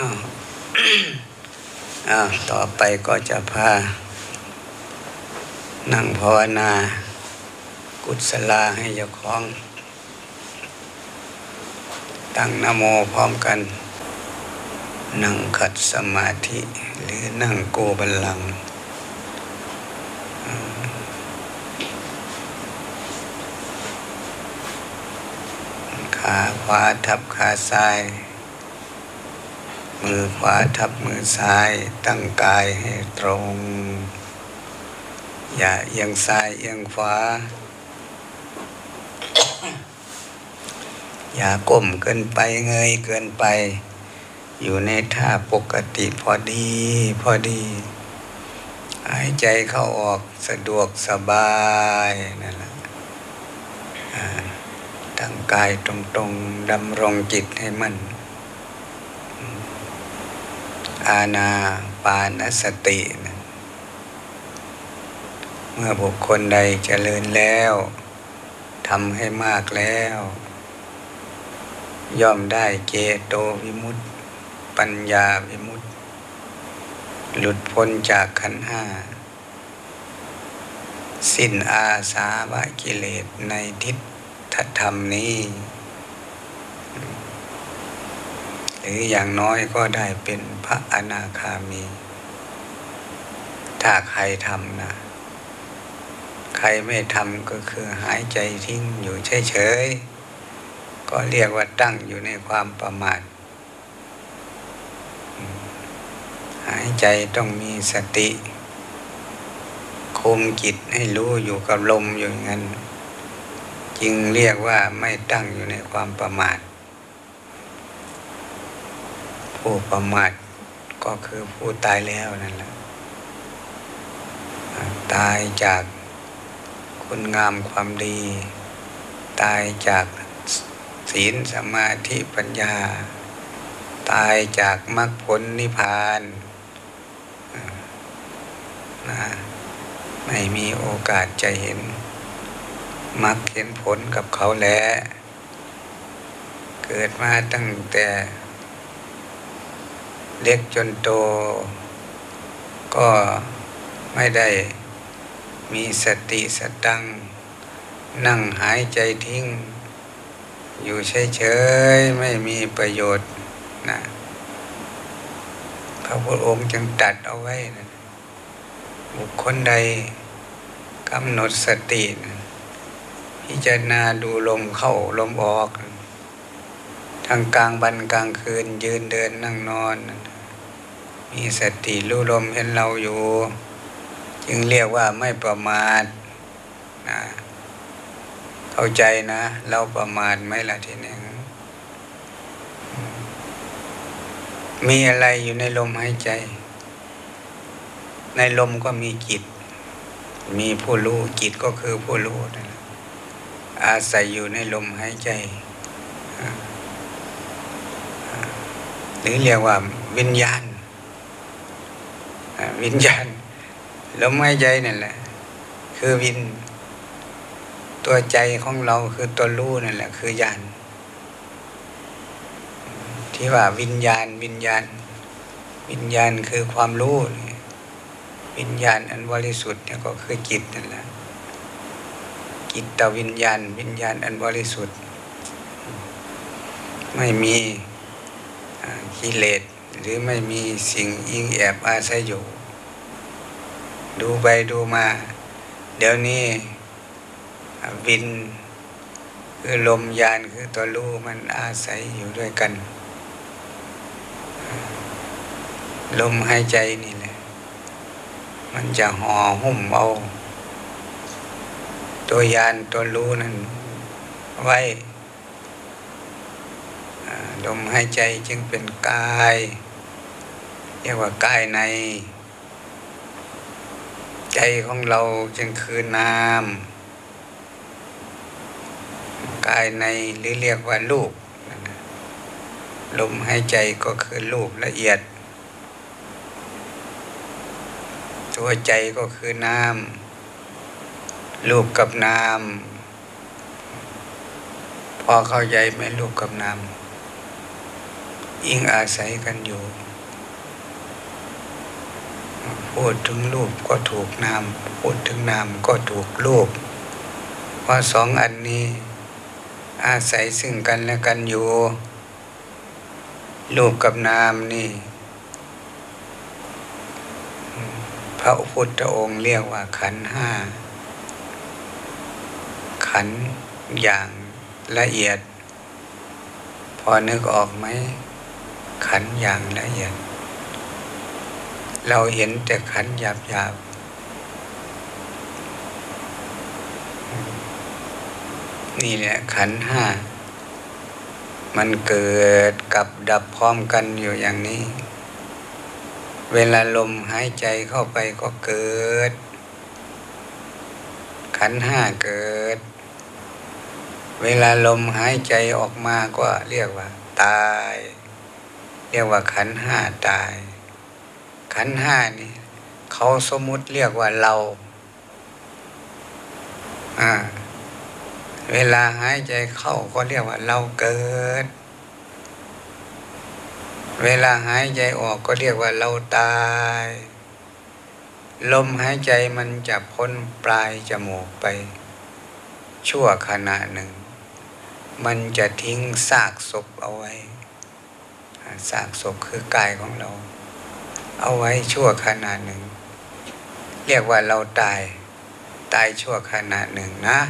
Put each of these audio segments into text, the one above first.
อ้าวอ้าวต่อไปก็จะพา นั่งภาวนา กุศลาให้เจ้าของ ตั้งนโมพร้อมกัน นั่งขัดสมาธิ หรือนั่งโกบัลลังก์ขาขวาทับขาซ้าย มือขวาทับมือซ้าย ตั้งกายให้ตรง อย่าเอียงซ้ายเอียงขวา อย่าก้มเกินไปเงยเกินไป อยู่ในท่าปกติพอดีพอดี หายใจเข้าออกสะดวกสบายนั่นแหละตั้งกายตรงๆดำรงจิตให้มั่น อาณาปานสติ เมื่อบุคคลใดเจริญแล้วทำให้มากแล้ว ย่อมได้เจโตวิมุตติ ปัญญาวิมุตติ หลุดพ้นจากขันห้า สิ้นอาสาวะกิเลสในทิฏฐธรรมนี้ หรืออย่างน้อยก็ได้เป็นพระอนาคามี ถ้าใครทำนะใครไม่ทำก็คือหายใจทิ้งอยู่เฉยๆ ก็เรียกว่าตั้งอยู่ในความประมาท หายใจต้องมีสติ คุมจิตให้รู้อยู่กับลมอยู่งั้น จึงเรียกว่าไม่ตั้งอยู่ในความประมาท ผู้ประมาทก็คือผู้ตายแล้วนั่นแหละตายจากคุณงามความดี ตายจากศีลสมาธิปัญญา ตายจากมรรคผลนิพพานนะไม่มีโอกาสจะเห็นมักเห็นผลกับเขาแล้ว เกิดมาตั้งแต่ เล็กจนโต ก็ไม่ได้มีสติสตัง นั่งหายใจทิ้ง อยู่เฉยๆ ไม่มีประโยชน์นะพระพุทธองค์จึงตัดเอาไว้นะบุคคลใดกำหนดสตินะพิจารณาดูลมเข้าลมออกทางกลางบันกลางคืนยืนเดินนั่งนอน มีสติรู้ลมเห็นเราอยู่ จึงเรียกว่าไม่ประมาทนะเข้าใจนะ เราประมาทไหมล่ะทีนี้มีอะไรอยู่ในลมหายใจ ในลมก็มีจิต มีผู้รู้จิตก็คือผู้รู้นั่นอาศัยอยู่ในลมหายใจ หรือเรียกว่าวิญญาณ วิญญาณลมหายใจนั่นแหละ คือวิน ตัวใจของเราคือตัวรู้นั่นแหละ คือญาณที่ว่าวิญญาณ วิญญาณ วิญญาณคือความรู้วิญญาณอันบริสุทธิ์เนี่ยก็คือจิตนั่นแหละจิตตวิญญาณ วิญญาณอันบริสุทธิ์ ไม่มีกิเลส หรือไม่มีสิ่งอิงแอบอาศัยอยู่ ดูไปดูมา เดี๋ยวนี้วินคือลมยานคือตัวรู้มันอาศัยอยู่ด้วยกัน ลมหายใจนี่แหละ มันจะห่อหุ้มเอา ตัวยานตัวรู้นั้นไว้ลมหายใจจึงเป็นกาย รียกว่ากายใน ใจของเราจึงคือนามกายในหรือเรียกว่าลูกลมหายใจก็คือรูปละเอียด ตัวใจก็คือน้ำรูปกับนามพอเข้าใจไหมรูปกับนามอิงอาศัยกันอยู่ พูดถึงรูปก็ถูกนาม พูดถึงนามก็ถูกรูป เพราะสองอันนี้ อาศัยซึ่งกันและกันอยู่รูปกับนามนี่ พระพุทธองค์เรียกว่าขันห้า ขันอย่างละเอียด พอนึกออกไหม ขันอย่างละเอียด เราเห็นแต่ขันหยาบหยาบนี่แหละขันห้า มันเกิดกับดับพร้อมกันอยู่อย่างนี้ เวลาลมหายใจเข้าไปก็เกิด ขันห้าเกิด เวลาลมหายใจออกมาก็เรียกว่า ตาย เรียกว่าขันห้าตาย ขันห้านี่เขาสมมุติเรียกว่าเรา อ่า เวลาหายใจเข้าก็เรียกว่าเราเกิด เวลาหายใจออกก็เรียกว่าเราตาย ลมหายใจมันจะพ้นปลายจมูกไป ชั่วขณะหนึ่ง มันจะทิ้งซากศพเอาไว้ซากศพคือกายของเรา เอาไว้ชั่วขณะหนึ่ง เรียกว่าเราตายตายชั่วขณะหนึ่งนะ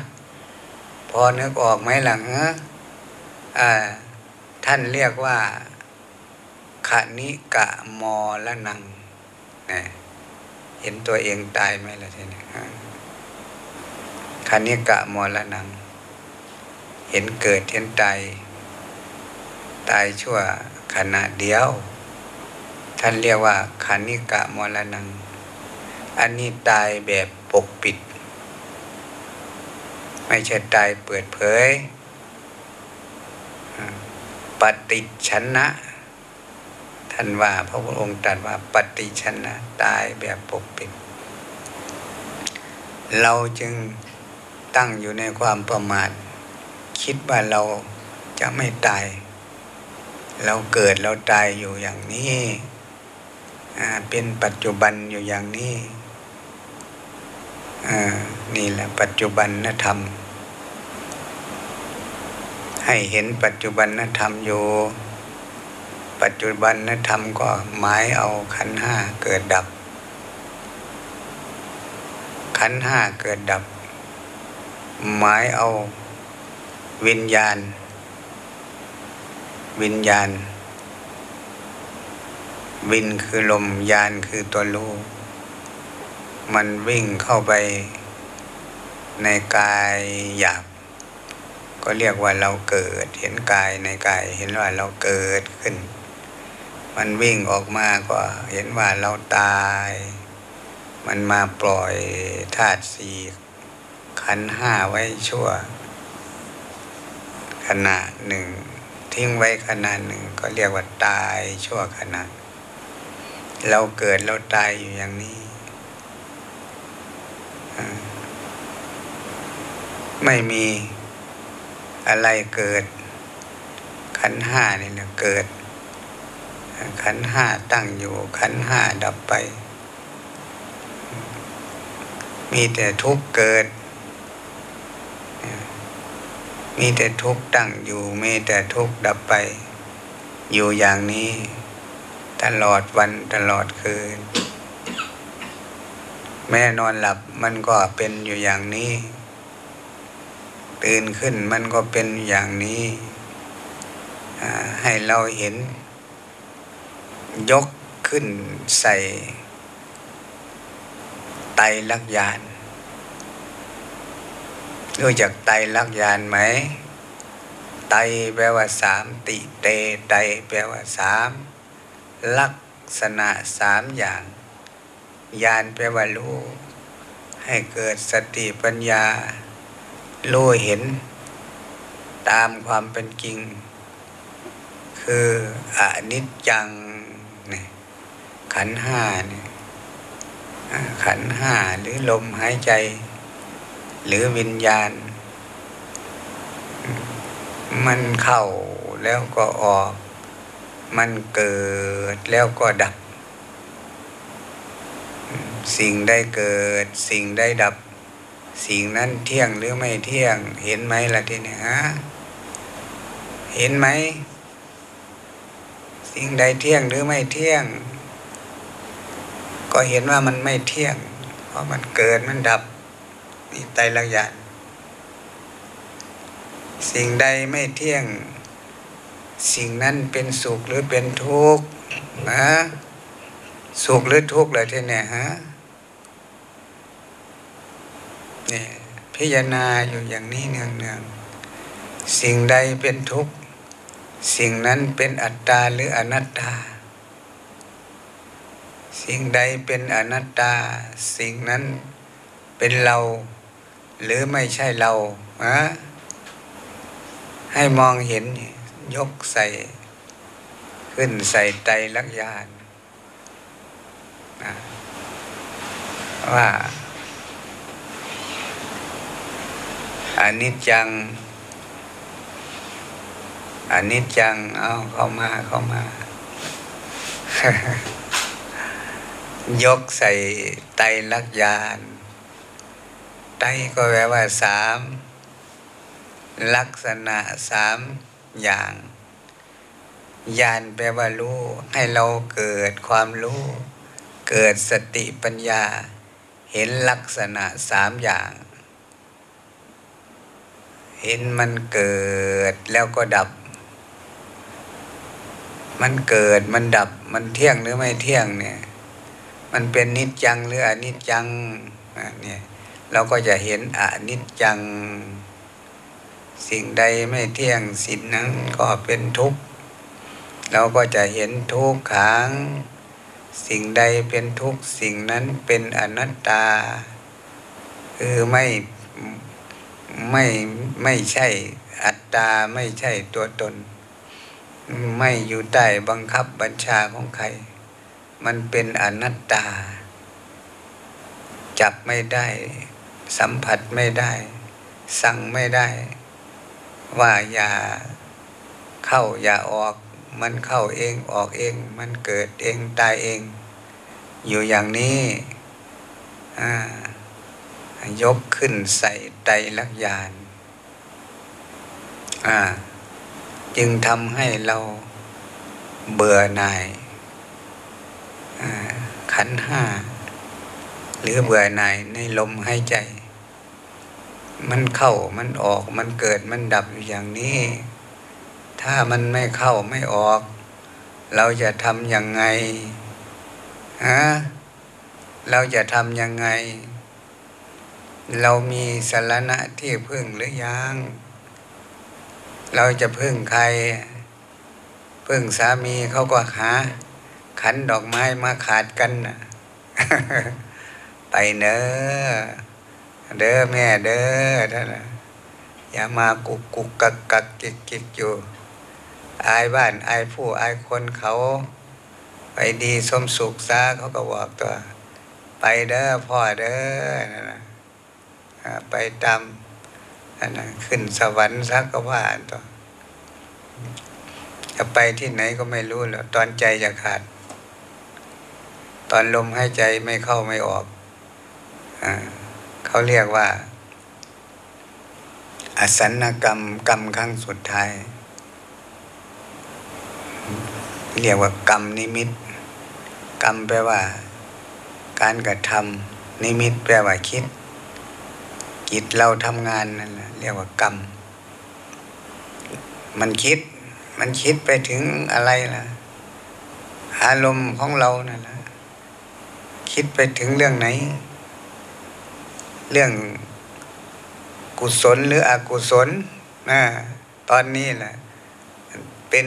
พอนึกออกไหมหลังอ่าท่านเรียกว่าขณิกะมอละนังนะเห็นตัวเองตายไหมล่ะทีนี้ขณิกะมอละนัง เห็นเกิดเห็นตายตายชั่วขณะเดียว ท่านเรียกว่าขณิกะมรนัง อันนี้ตายแบบปกปิด ไม่ใช่ตายเปิดเผย ปฏิชนะ ท่านว่าพระพุทธองค์ตรัสว่าปฏิชนะ ตายแบบปกปิด เราจึงตั้งอยู่ในความประมาท คิดว่าเราจะไม่ตาย เราเกิดเราตายอยู่อย่างนี้ เป็นปัจจุบันอยู่อย่างนี้นี่แหละปัจจุบันนธรรม ให้เห็นปัจจุบันนธรรมอยู่ ปัจจุบันนธรรมก็หมายเอาขันห้าเกิดดับ ขันห้าเกิดดับ หมายเอาวิญญาณ วิญญาณ วินคือลมยานคือตัวรู้มันวิ่งเข้าไปในกายหยาบ ก็เรียกว่าเราเกิด เห็นกายในกายเห็นว่าเราเกิดขึ้น มันวิ่งออกมาก็เห็นว่าเราตาย มันมาปล่อยธาตุสี่ขันห้าไว้ชั่ว ขณะหนึ่ง ทิ้งไว้ขณะหนึ่งก็เรียกว่าตายชั่วขณะ เราเกิดเราตายอยู่อย่างนี้ ไม่มีอะไรเกิด ขันห้านี่แหละเกิด ขันห้าตั้งอยู่ ขันห้าดับไป มีแต่ทุกเกิด มีแต่ทุกตั้งอยู่ มีแต่ทุกดับไป อยู่อย่างนี้ ตลอดวันตลอดคืน แม่นอนหลับมันก็เป็นอยู่อย่างนี้ ตื่นขึ้นมันก็เป็นอย่างนี้ ให้เราเห็น ยกขึ้นใส่ ไตลักยานรู้จักไตลักยานไหม ไตแปลว่าสามติเตไตแปลว่าสาม ลักษณะสามอย่าง ยานแปลว่ารู้ให้เกิดสติปัญญารู้เห็น ตามความเป็นจริง คืออนิจจังเนี่ยขันห้าเนี่ยขันห้าหรือลมหายใจ หรือวิญญาณ มันเข้าแล้วก็ออก มันเกิดแล้วก็ดับ สิ่งได้เกิด สิ่งได้ดับ สิ่งนั้นเที่ยงหรือไม่เที่ยง เห็นไหมล่ะทีนี้ฮะเห็นไหม สิ่งใดเที่ยงหรือไม่เที่ยง ก็เห็นว่ามันไม่เที่ยง เพราะมันเกิดมันดับนี่ไตรลักษณ์สิ่งใดไม่เที่ยง สิ่งนั้นเป็นสุขหรือเป็นทุกข์นะสุขหรือทุกข์เลยทีเนี่ยฮะนี่พิจารณาอยู่อย่างนี้เนืองเนืองสิ่งใดเป็นทุกข์ สิ่งนั้นเป็นอัตตาหรืออนัตตา สิ่งใดเป็นอนัตตา สิ่งนั้นเป็นเรา หรือไม่ใช่เราฮะให้มองเห็น ยกใส่ ขึ้นใส่ไตลักยานว่าอันนี้จังอันนี้จัง เอาเข้ามาเข้ามา ยกใส่ไตลักยาน ไตก็แปลว่าสามลักษณะสาม อย่าง ญาณแปลว่ารู้ ให้เราเกิดความรู้ เกิดสติปัญญา เห็นลักษณะสามอย่าง เห็นมันเกิดแล้วก็ดับ มันเกิดมันดับมันเที่ยงหรือไม่เที่ยงเนี่ย มันเป็นนิจจังหรืออนิจจังเนี่ยเราก็จะเห็นอนิจจัง สิ่งใดไม่เที่ยงสิ่งนั้นก็เป็นทุกข์เราก็จะเห็นทุกขัง สิ่งใดเป็นทุกข์สิ่งนั้นเป็นอนัตตา คือไม่ไม่ไม่ใช่อัตตาไม่ใช่ตัวตน ไม่อยู่ใต้บังคับบัญชาของใคร มันเป็นอนัตตา จับไม่ได้ สัมผัสไม่ได้ สั่งไม่ได้ ว่าอย่าเข้าอย่าออก มันเข้าเองออกเอง มันเกิดเองตายเอง อยู่อย่างนี้ยกขึ้นใส่ไตลักยานจึงทำให้เราเบื่อหน่ายขันห้า หรือเบื่อหน่ายในลมหายใจ มันเข้ามันออกมันเกิดมันดับอยู่อย่างนี้ ถ้ามันไม่เข้าไม่ออก เราจะทำยังไงฮะเราจะทำยังไง เรามีสารณะที่พึ่งหรือยัง เราจะพึ่งใคร พึ่งสามีเขาก็หา ขันดอกไม้มาขาดกันนะไปเนอะ เด้อแม่เด้อท่านอย่ามากุกกุกกักกักกิกกิกอยู่ อายบ้านอายผู้อายคนเขาไปดีสมสุขซะเขาก็บอกตัว ไปเด้อพ่อเด้อนั่นนะไปตามนั่นนะขึ้นสวรรค์ซักก็ว่าตัวจะไปที่ไหนก็ไม่รู้แล้วตอนใจจะขาด ตอนลมหายใจไม่เข้าไม่ออกอ่า เขาเรียกว่า อสันกรรมกรรมครั้งสุดท้าย เรียกว่ากรรมนิมิต กรรมแปลว่า การกระทำนิมิตแปลว่าคิดจิตเราทำงานนั่นแหละเรียกว่ากรรม มันคิด มันคิดไปถึงอะไรล่ะ อารมณ์ของเรานั่นแหละคิดไปถึงเรื่องไหน เรื่องกุศลหรืออกุศลนะตอนนี้แหละเป็น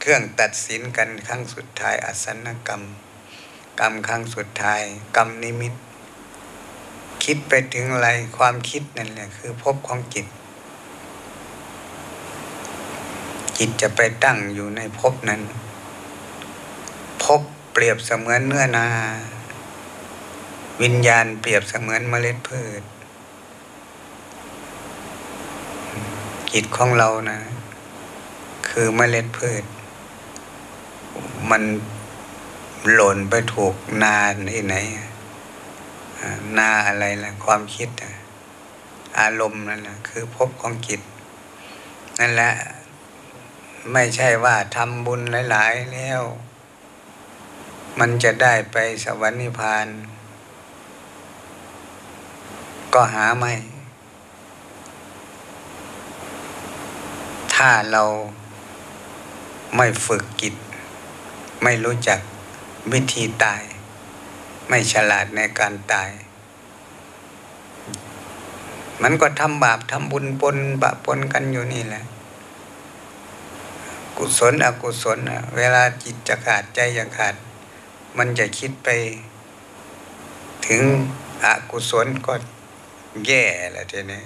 เครื่องตัดสินกันครั้งสุดท้ายอสันกรรม กรรมครั้งสุดท้าย กรรมนิมิต คิดไปถึงอะไรความคิดนั่นแหละคือพบของจิต จิตจะไปตั้งอยู่ในภพนั้นพบเปรียบเสมือนเนื้อนา วิญญาณเปรียบเสมือนเมล็ดพืชจิตของเรานะ คือเมล็ดพืช มันหล่นไปถูกนาที่ไหนนาอะไรล่ะ ความคิด อารมณ์นั่นแหละคือพบของจิต นั่นแหละ ไม่ใช่ว่าทำบุญหลาย ๆ แล้ว มันจะได้ไปสวรรค์นิพพาน ก็หาไม่ ถ้าเราไม่ฝึกกิจ ไม่รู้จักวิธีตาย ไม่ฉลาดในการตาย มันก็ทำบาปทำบุญปนบาปปนกันอยู่นี่แหละ กุศลอกุศลเวลาจิตจะขาดใจจะขาด มันจะคิดไป ถึงอกุศลก็ แย่แหละทีนี้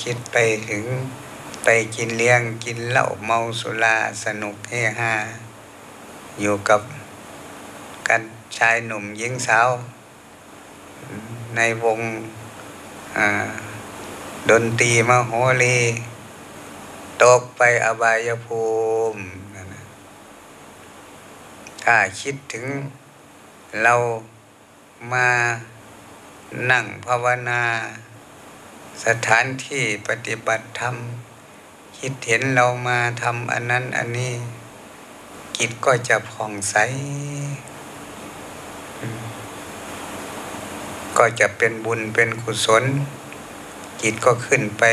คิดไปถึงไปกินเลี้ยงกินเหล้าเมาสุราสนุกเฮฮาอยู่กับกันชายหนุ่มหญิงสาว ในวงดนตรีมโหรีตกไปอบายภูมิ ถ้าคิดถึงเรา มานั่งภาวนา สถานที่ปฏิบัติธรรม คิดเห็นเรามาทำอันนั้นอันนี้จิตก็จะผ่องใส ก็จะเป็นบุญเป็นกุศล จิตก็ขึ้นไป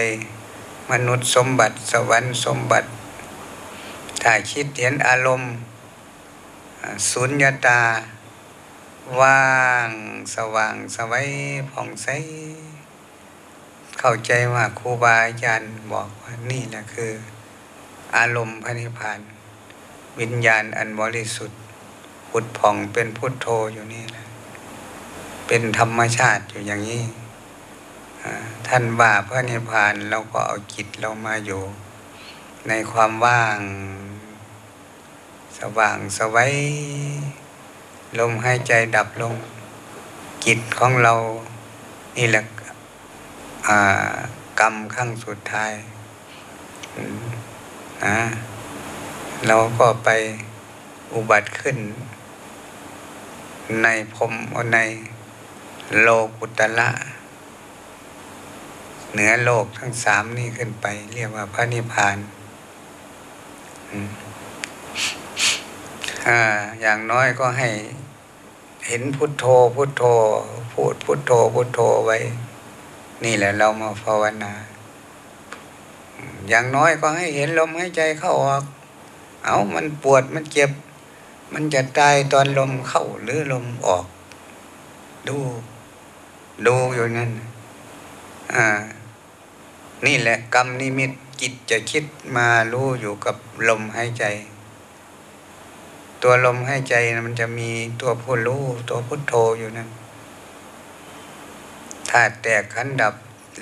มนุษย์สมบัติสวรรค์สมบัติ ถ้าคิดเห็นอารมณ์ สุญญาตา ว่างสว่างสวัยผ่องใส เข้าใจว่าครูบาอาจารย์บอกว่านี่แหละคือ อารมณ์พระนิพพาน วิญญาณอันบริสุทธิ์ผุดผ่องเป็นพุทโธอยู่นี่แหละเป็นธรรมชาติอยู่อย่างนี้ ท่านว่าพระนิพพานเราก็เอาจิตเรามาอยู่ ในความว่าง สว่างสวัย ลมหายใจดับลงจิตของเรานี่แหละกรรมขั้งสุดท้ายนะเราก็ไปอุบัติขึ้น ในพรมในโลกุตละเหนือโลกทั้งสามนี่ขึ้นไป เรียกว่าพระนิพพาน อ อย่างน้อยก็ให้เห็นพุทโธพุทโธพูดพุทโธพุทโธไว้ นี่แหละเรามาภาวนา อย่างน้อยก็ให้เห็นลมหายใจเข้าออก เอามันปวดมันเจ็บ มันจะตายตอนลมเข้าหรือลมออก ดู ดูอยู่นั่นอ่า นี่แหละกรรมนิมิตจิตจะคิดมารู้อยู่กับลมหายใจ ตัวลมหายใจมันจะมีตัวผู้รู้ตัวพุทโธอยู่นั่นธาแตกขันดับ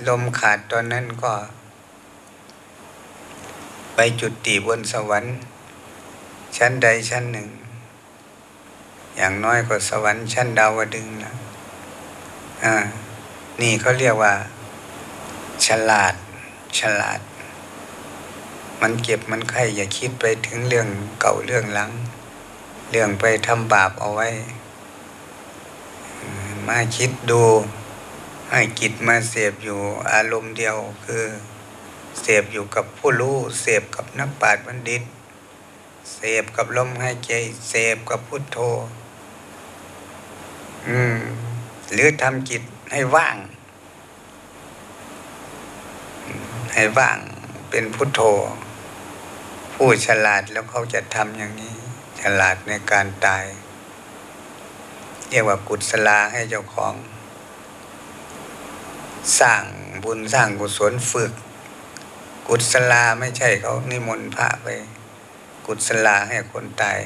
ลมขาดตอนนั้นก็ ไปจุดตีบนสวรรค์ ชั้นใดชั้นหนึ่ง อย่างน้อยก็สวรรค์ชั้นดาวดึงนะอ่านี่เขาเรียกว่า ฉลาด ฉลาด มันเก็บมันไข่อย่าคิดไปถึงเรื่องเก่าเรื่องหลัง เรื่องไปทำบาปเอาไว้ มาคิดดูให้จิตมาเสพอยู่อารมณ์เดียวคือเสพอยู่กับผู้รู้เสพกับนักปราชญ์บัณฑิตเสพกับลมหายใจเสพกับพุทโธ อืม หรือทำจิตให้ว่าง ให้ว่างเป็นพุทโธ ผู้ฉลาดแล้วเขาจะทำอย่างนี้ ฉลาดในการตาย เรียกว่ากุศลาให้เจ้าของ สร้างบุญสร้างกุศลฝึก กุศลาไม่ใช่เขานิมนต์พระไป กุศลาให้คนตาย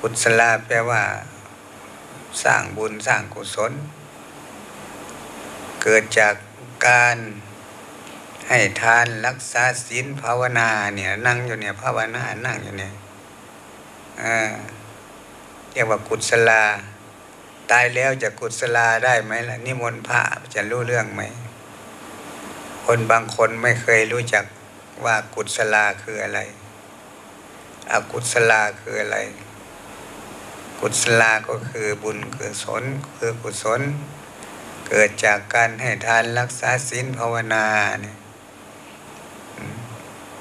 กุศลาแปลว่า สร้างบุญสร้างกุศล เกิดจากการ ให้ทานรักษาศีลภาวนาเนี่ย นั่งอยู่เนี่ยภาวนานั่งอยู่เนี่ยเรียกว่ากุศลา ตายแล้วจะกุศลาได้ไหมล่ะนิมนต์พระจะรู้เรื่องไหมคนบางคนไม่เคยรู้จักว่ากุศลาคืออะไรอกุศลาคืออะไร กุศลาก็คือบุญคือศลคือกุศล เกิดจากการให้ทานรักษาศีลภาวนาเนี่ย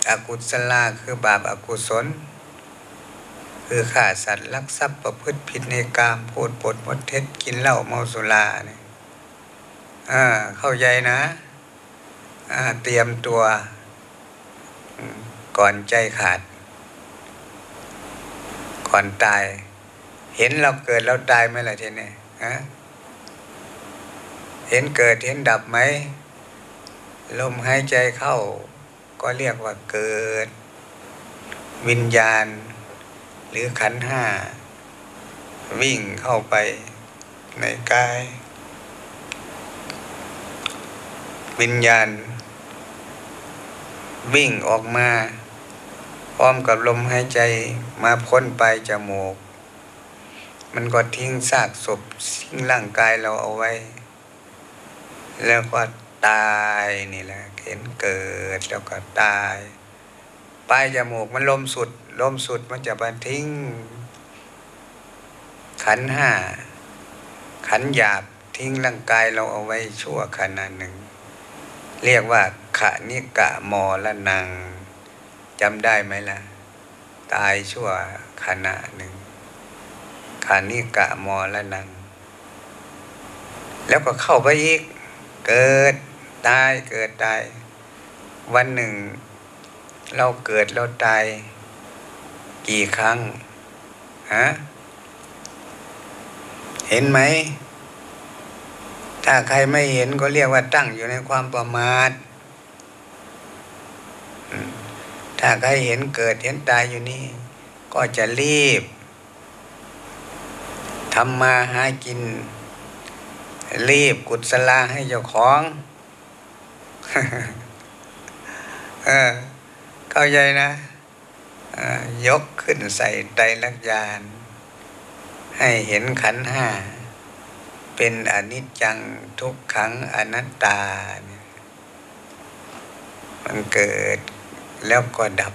อกุศลาคือบาปอากุศล คือฆ่าสัตว์ลักทรัพย์ประพฤติผิดในกามพูดปดมดเท็จกินเหล้าเมาสุราเนี่ยเข้าใจนะเตรียมตัวก่อนใจขาด ก่อนตาย เห็นเราเกิดเราตายไหมล่ะทีนี้ฮะเห็นเกิดเห็นดับไหมลมหายใจเข้า ก็เรียกว่าเกิด วิญญาณ หรือขันห้า วิ่งเข้าไปในกาย วิญญาณ วิ่งออกมาพร้อมกับลมหายใจมาพ้นไปจมูก มันก็ทิ้งซากศพทิ้งร่างกายเราเอาไว้ แล้วก็ ตายนี่แหละเห็นเกิดแล้วก็ตายปลายจมูกมันลมสุด ลมสุดมันจะมาทิ้ง ขันห้า ขันหยาบทิ้งร่างกายเราเอาไว้ชั่วขณะหนึ่ง เรียกว่าขะนิกะมอละนังจำได้ไหมล่ะ ตายชั่วขณะหนึ่งขานิกะมอละนัง แล้วก็เข้าไปอีก เกิด ตายเกิดตาย วันหนึ่ง เราเกิดเราตาย กี่ครั้งฮะเห็นไหม ถ้าใครไม่เห็นก็เรียกว่าตั้งอยู่ในความประมาทถ้าใครเห็นเกิดเห็นตายอยู่นี่ ก็จะรีบทำมาหากิน รีบกุศลาให้เจ้าของ เออเข้าใจนะยกขึ้นใส่ไตรลักษาน ให้เห็นขันห้า เป็นอนิจจังทุกขังอนัตตา มันเกิดแล้วก็ดับ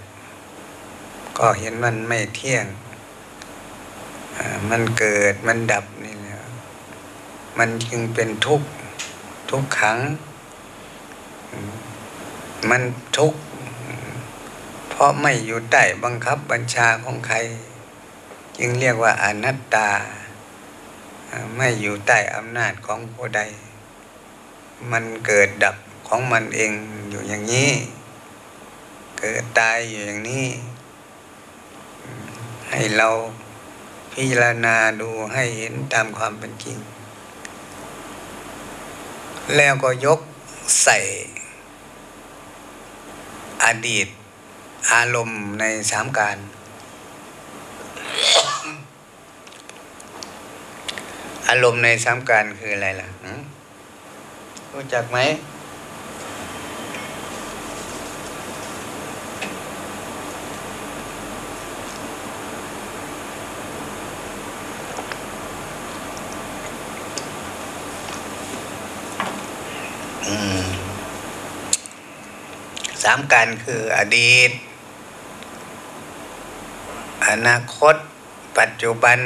ก็เห็นมันไม่เที่ยง มันเกิดมันดับนี่แหละมันจึงเป็นทุกข์ทุกขัง มันทุกข์เพราะไม่อยู่ใต้บังคับบัญชาของใคร จึงเรียกว่าอนัตตา ไม่อยู่ใต้อำนาจของผู้ใด มันเกิดดับของมันเองอยู่อย่างนี้ เกิดตายอยู่อย่างนี้ ให้เราพิจารณาดูให้เห็นตามความเป็นจริง แล้วก็ยกใส่ อดีต อารมณ์ในสามการ อารมณ์ในสามการคืออะไรล่ะรู้จักไหม สามการคืออดีต อนาคต ปัจจุบัน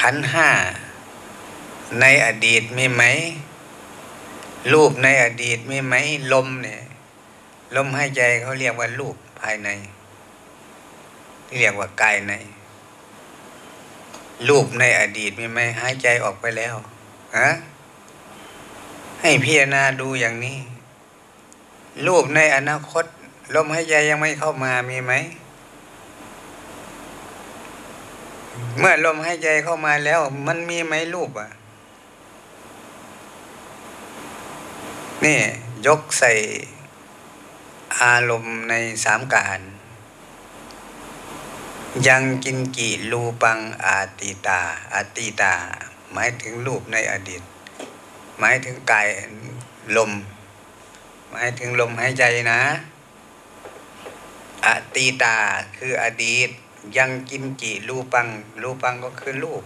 ขันห้า ในอดีตมีไหม รูปในอดีตมีไหม ลมเนี่ย ลมหายใจเขาเรียกว่ารูปภายใน เรียกว่ากายใน รูปในอดีตมีไหมหายใจออกไปแล้วฮะ ให้พิจารณาดูอย่างนี้ รูปในอนาคต ลมหายใจยังไม่เข้ามามีไหม เมื่อลมหายใจเข้ามาแล้ว มันมีไหมรูปอะ นี่ ยกใส่อารมณ์ในสามการยังกินกีรูปังอาติตาอาติตา หมายถึงรูปในอดีต หมายถึงกายลม หมายถึงลมหายใจนะ อตีตาคืออดีต ยังกินจีรูปัง รูปังก็คือรูป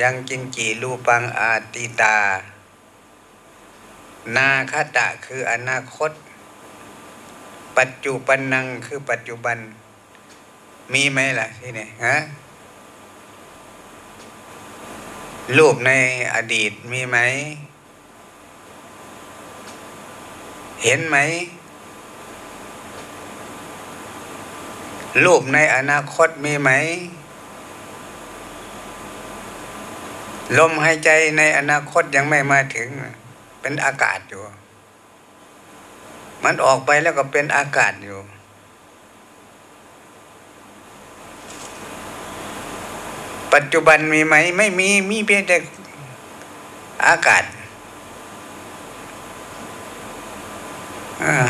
ยังกินจีรูปังอตีตา นาคตะคืออนาคต ปัจจุบันนังคือปัจจุบัน มีไหมล่ะที่นี่ฮะ รูปในอดีตมีไหม เห็นไหม รูปในอนาคตมีไหม ลมหายใจในอนาคตยังไม่มาถึง เป็นอากาศอยู่ มันออกไปแล้วก็เป็นอากาศอยู่ ปัจจุบันมีไหม ไม่มีมีเพียงแต่อากาศ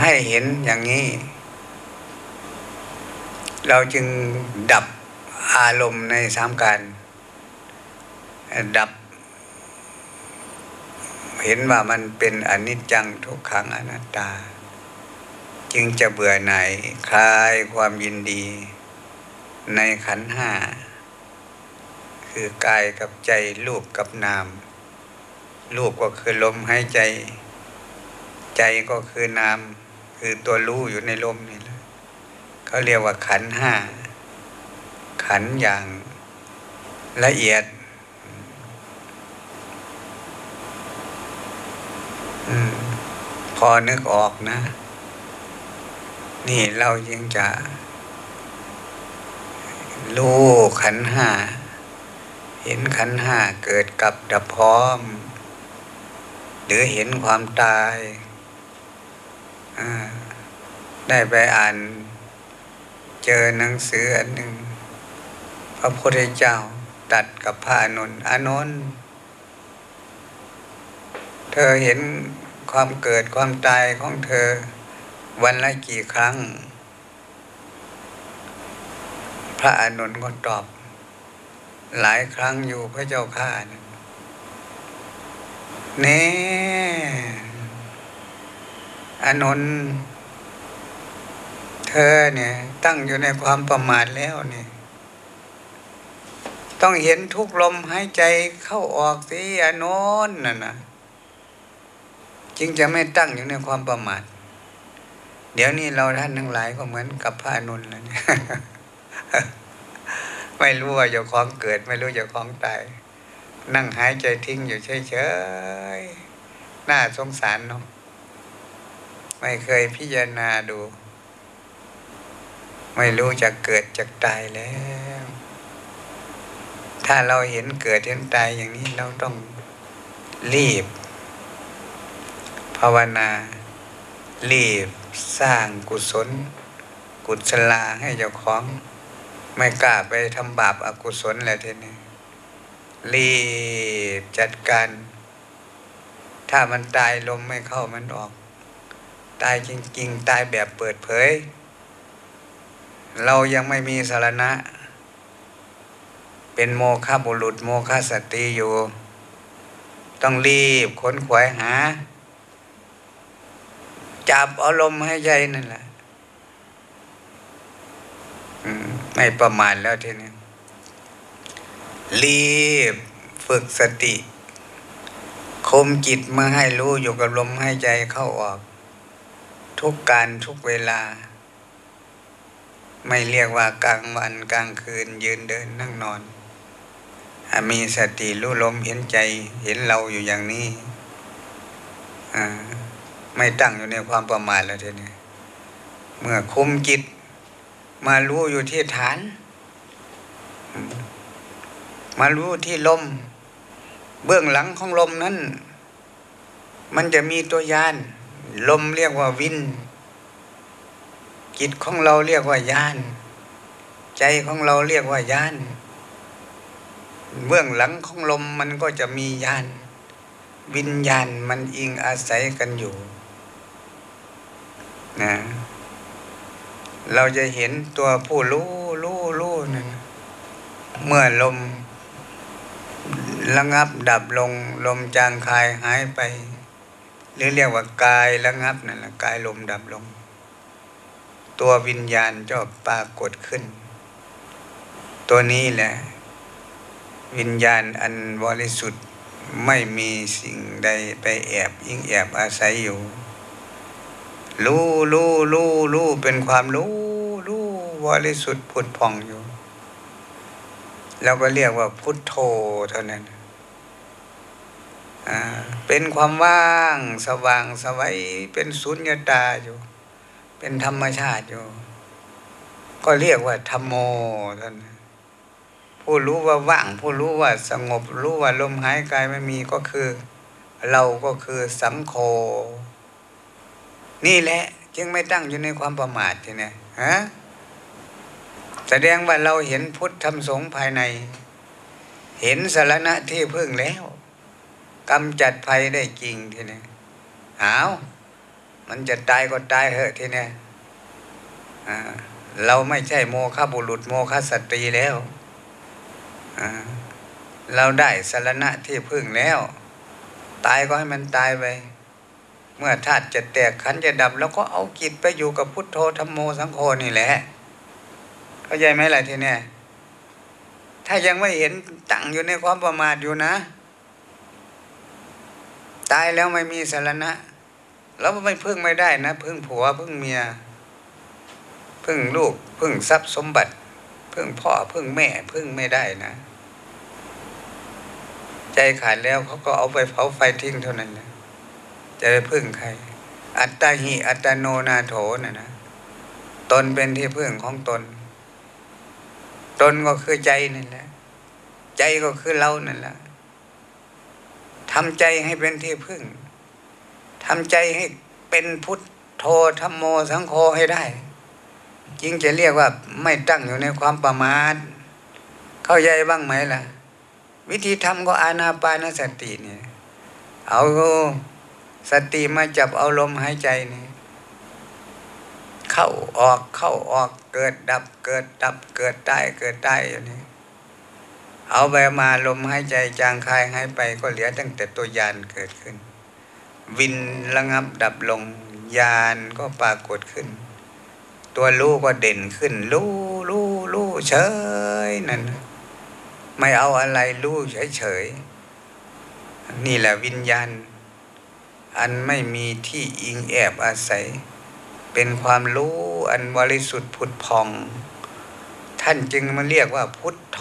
ให้เห็นอย่างนี้ เราจึงดับอารมณ์ในสามการ ดับ เห็นว่ามันเป็นอนิจจังทุกขังอนัตตา จึงจะเบื่อไหนคลายความยินดี ในขันห้า คือกายกับใจรูปกับนามรูปก็คือลมหายใจ ใจก็คือนาม คือตัวรู้อยู่ในลมนี่แหละเขาเรียกว่าขันห้า ขันอย่างละเอียดอพอนึกออกนะ นี่เรายังจะรู้ขันห้า เห็นขันห้าเกิดกับดับพร้อม หรือเห็นความตายได้ไปอ่าน เจอหนังสืออันหนึ่ง พระพุทธเจ้าตัดกับพระอนุนอนุนเธอเห็นความเกิดความตายของเธอ วันละกี่ครั้ง พระอนุนก็ตอบ หลายครั้งอยู่พระเจ้าข้านะเน่อนุนเธอเนี่ย ตั้งอยู่ในความประมาทแล้วเนี่ย ต้องเห็นทุกลมหายใจเข้าออกสิอนุนน่ะนะจึงจะไม่ตั้งอยู่ในความประมาท เดี๋ยวนี้เราท่านทั้งหลายก็เหมือนกับพระอนุนแล้วเนี่ย ไม่รู้ว่าจะคล้องเกิด ไม่รู้จะคล้องตายนั่งหายใจทิ้งอยู่เฉยๆน่าสงสารเนาะไม่เคยพิจารณาดู ไม่รู้จะเกิดจะตายแล้ว ถ้าเราเห็นเกิดเห็นตายอย่างนี้เราต้องรีบ ภาวนา รีบสร้างกุศล กุศลาให้เจ้าของ ไม่กล้าไปทำบาปอากุศลแล้วทีนี้รีบจัดการ ถ้ามันตายลมไม่เข้ามันออก ตายจริง ๆ ตายแบบเปิดเผย เรายังไม่มีสารณะ เป็นโมฆะบุรุษโมฆะสตรีอยู่ ต้องรีบค้นขวายหา จับอารมณ์ให้ใจนั่นแหละ ไม่ประมาทแล้วทีนี้ รีบฝึกสติ คมจิตมาให้รู้อยู่กับลมให้ใจเข้าออก ทุกการทุกเวลา ไม่เรียกว่ากลางวันกลางคืนยืนเดินนั่งนอนมีสติรู้ลมเห็นใจเห็นเราอยู่อย่างนี้ไม่ตั้งอยู่ในความประมาทแล้วทีนี้ เมื่อคุมจิต มารู้อยู่ที่ฐาน มารู้ที่ลม เบื้องหลังของลมนั้น มันจะมีตัวยาน ลมเรียกว่าวิน จิตของเราเรียกว่ายาน ใจของเราเรียกว่ายาน เบื้องหลังของลมมันก็จะมียาน วิญญาณมันอิงอาศัยกันอยู่นะ เราจะเห็นตัวผู้รู้รู้รู้นั่นเมื่อลมระงับดับลง ลมจางคายหายไป หรือเรียกว่ากายระงับนั่นแหละกายลมดับลง ตัววิญญาณจะปรากฏขึ้น ตัวนี้แหละ วิญญาณอันบริสุทธิ์ไม่มีสิ่งใดไปแอบยิ่งแอบอาศัยอยู่ รู้รู้รู้รู้เป็นความรู้รู้บริสุทธิ์ผุดผ่องอยู่เราก็เรียกว่าพุทโธเท่านั้นเป็นความว่างสว่างสวัยเป็นสุญญตาอยู่ เป็นธรรมชาติอยู่ ก็เรียกว่าธรรมโมท่านผู้รู้ว่าว่าง ผู้รู้ว่าสงบ รู้ว่าลมหายกายไม่มีก็คือ เราก็คือสังโฆ นี่แหละ จึงไม่ตั้งอยู่ในความประมาททีนี้ฮะแสดงว่าเราเห็นพุทธธรรมสงฆ์ภายใน เห็นสารณะที่พึ่งแล้วกำจัดภัยได้จริงทีนี้หามันจะตายก็ตายเหอะทีนี้เราไม่ใช่โมฆะบุรุษโมฆะสตรีแล้วเราได้สารณะที่พึ่งแล้ว ตายก็ให้มันตายไป เมื่อธาตุจะแตกขันจะดับ แล้วก็เอากิจไปอยู่กับพุทโธธรรมโมสังโฆนี่แหละ เข้าใจไหมล่ะทีเนี้ยถ้ายังไม่เห็นตั้งอยู่ในความประมาทอยู่นะ ตายแล้วไม่มีสารณะเราไม่พึ่งไม่ได้นะ พึ่งผัวพึ่งเมีย พึ่งลูก พึ่งทรัพย์สมบัติ พึ่งพ่อพึ่งแม่ พึ่งไม่ได้นะ ใจขาดแล้วเขาก็เอาไปเผาไฟทิ้งเท่านั้นนะ จะไปพึ่งใคร อัตตาหิอัตโนนาโถนะนะ ตนเป็นที่พึ่งของตน ตนก็คือใจนั่นแหละ ใจก็คือเรานั่นแหละทำใจให้เป็นที่พึ่งทำใจให้เป็นพุทธโธธรรมโมสังโฆให้ได้จึงจะเรียกว่าไม่ตั้งอยู่ในความประมาท เข้าใจบ้างไหมล่ะ วิธีทำก็อานาปานสติเนี่ย เอา สติมาจับเอาลมหายใจนี่เข้าออกเข้าออกเกิดดับเกิดดับเกิดตายเกิดตายอย่นี้เอาไปมาลมหายใจจางคายหายไปก็เหลือตั้งแต่ตัวยานเกิดขึ้น วินระงับดับลงยานก็ปรากฏขึ้น ตัวรู้ก็เด่นขึ้น รู้รู้รู้เฉยนั่นไม่เอาอะไรรู้เฉยเฉยนี่แหละวิญญาณ อันไม่มีที่อิงแอบอาศัย เป็นความรู้อันบริสุทธิ์ผุดพอง ท่านจึงมาเรียกว่าพุทโธ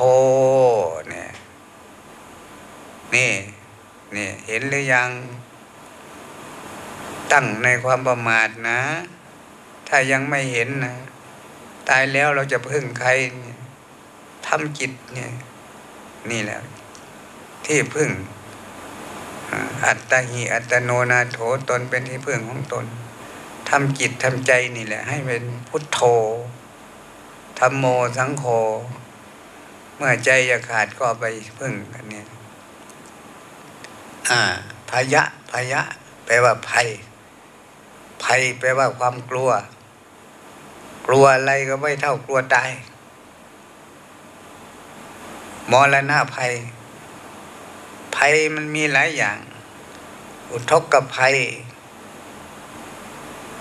เนี่ยนี่นี่เห็นหรือยัง ตั้งในความประมาทนะ ถ้ายังไม่เห็นนะ ตายแล้วเราจะพึ่งใครทำจิตเนี่ย นี่แหละที่พึ่ง อัตตาหิอัตโนนาโถตนเป็นที่พึ่งของตนทำจิตทำใจนี่แหละ ให้เป็นพุทโธธรรมโมสังโฆเมื่อใจจะขาดก็ไปพึ่งกันนี่ยอ่าพยะพยะ แปลว่าภัย ภัยแปลว่าความกลัว กลัวอะไรก็ไม่เท่ากลัวตายมรณะภัย ภัยมันมีหลายอย่าง อุทกภัย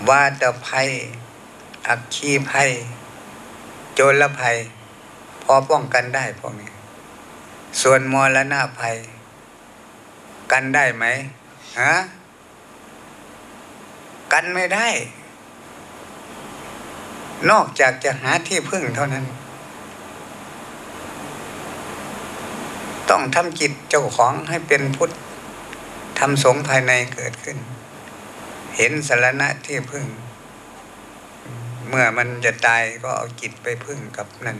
วาตภัย อักคีภัย โจรภัย พอป้องกันได้พวกนี้ ส่วนมรณะภัย กันได้ไหมฮะกันไม่ได้ นอกจากจะหาที่พึ่งเท่านั้น ต้องทำจิตเจ้าของให้เป็นพุทธทำสงภายในเกิดขึ้น เห็นสารณะที่พึ่ง เมื่อมันจะตายก็เอาจิตไปพึ่งกับนั่น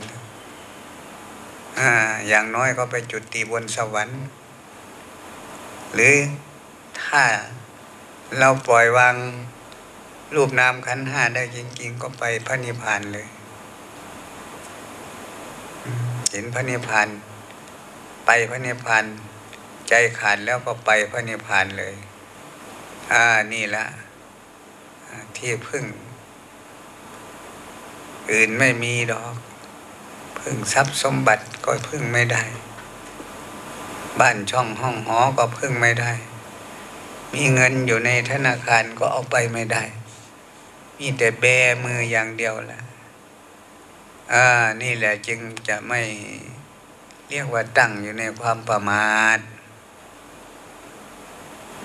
อ่าอย่างน้อยก็ไปจุดตีบนสวรรค์ หรือถ้าเราปล่อยวางรูปนามขันห้าได้จริง ๆ ก็ไปพระนิพพานเลย เห็นพระนิพพาน ไปพระนิพพานใจขาดแล้วก็ไปพระนิพพานเลย อ่านี่ละที่พึ่ง อื่นไม่มีดอก พึ่งทรัพย์สมบัติก็พึ่งไม่ได้ บ้านช่องห้องหอก็พึ่งไม่ได้ มีเงินอยู่ในธนาคารก็เอาไปไม่ได้ มีแต่แบมืออย่างเดียวแหละอ่านี่แหละจึงจะไม่ เรียกว่าตั้งอยู่ในความประมาท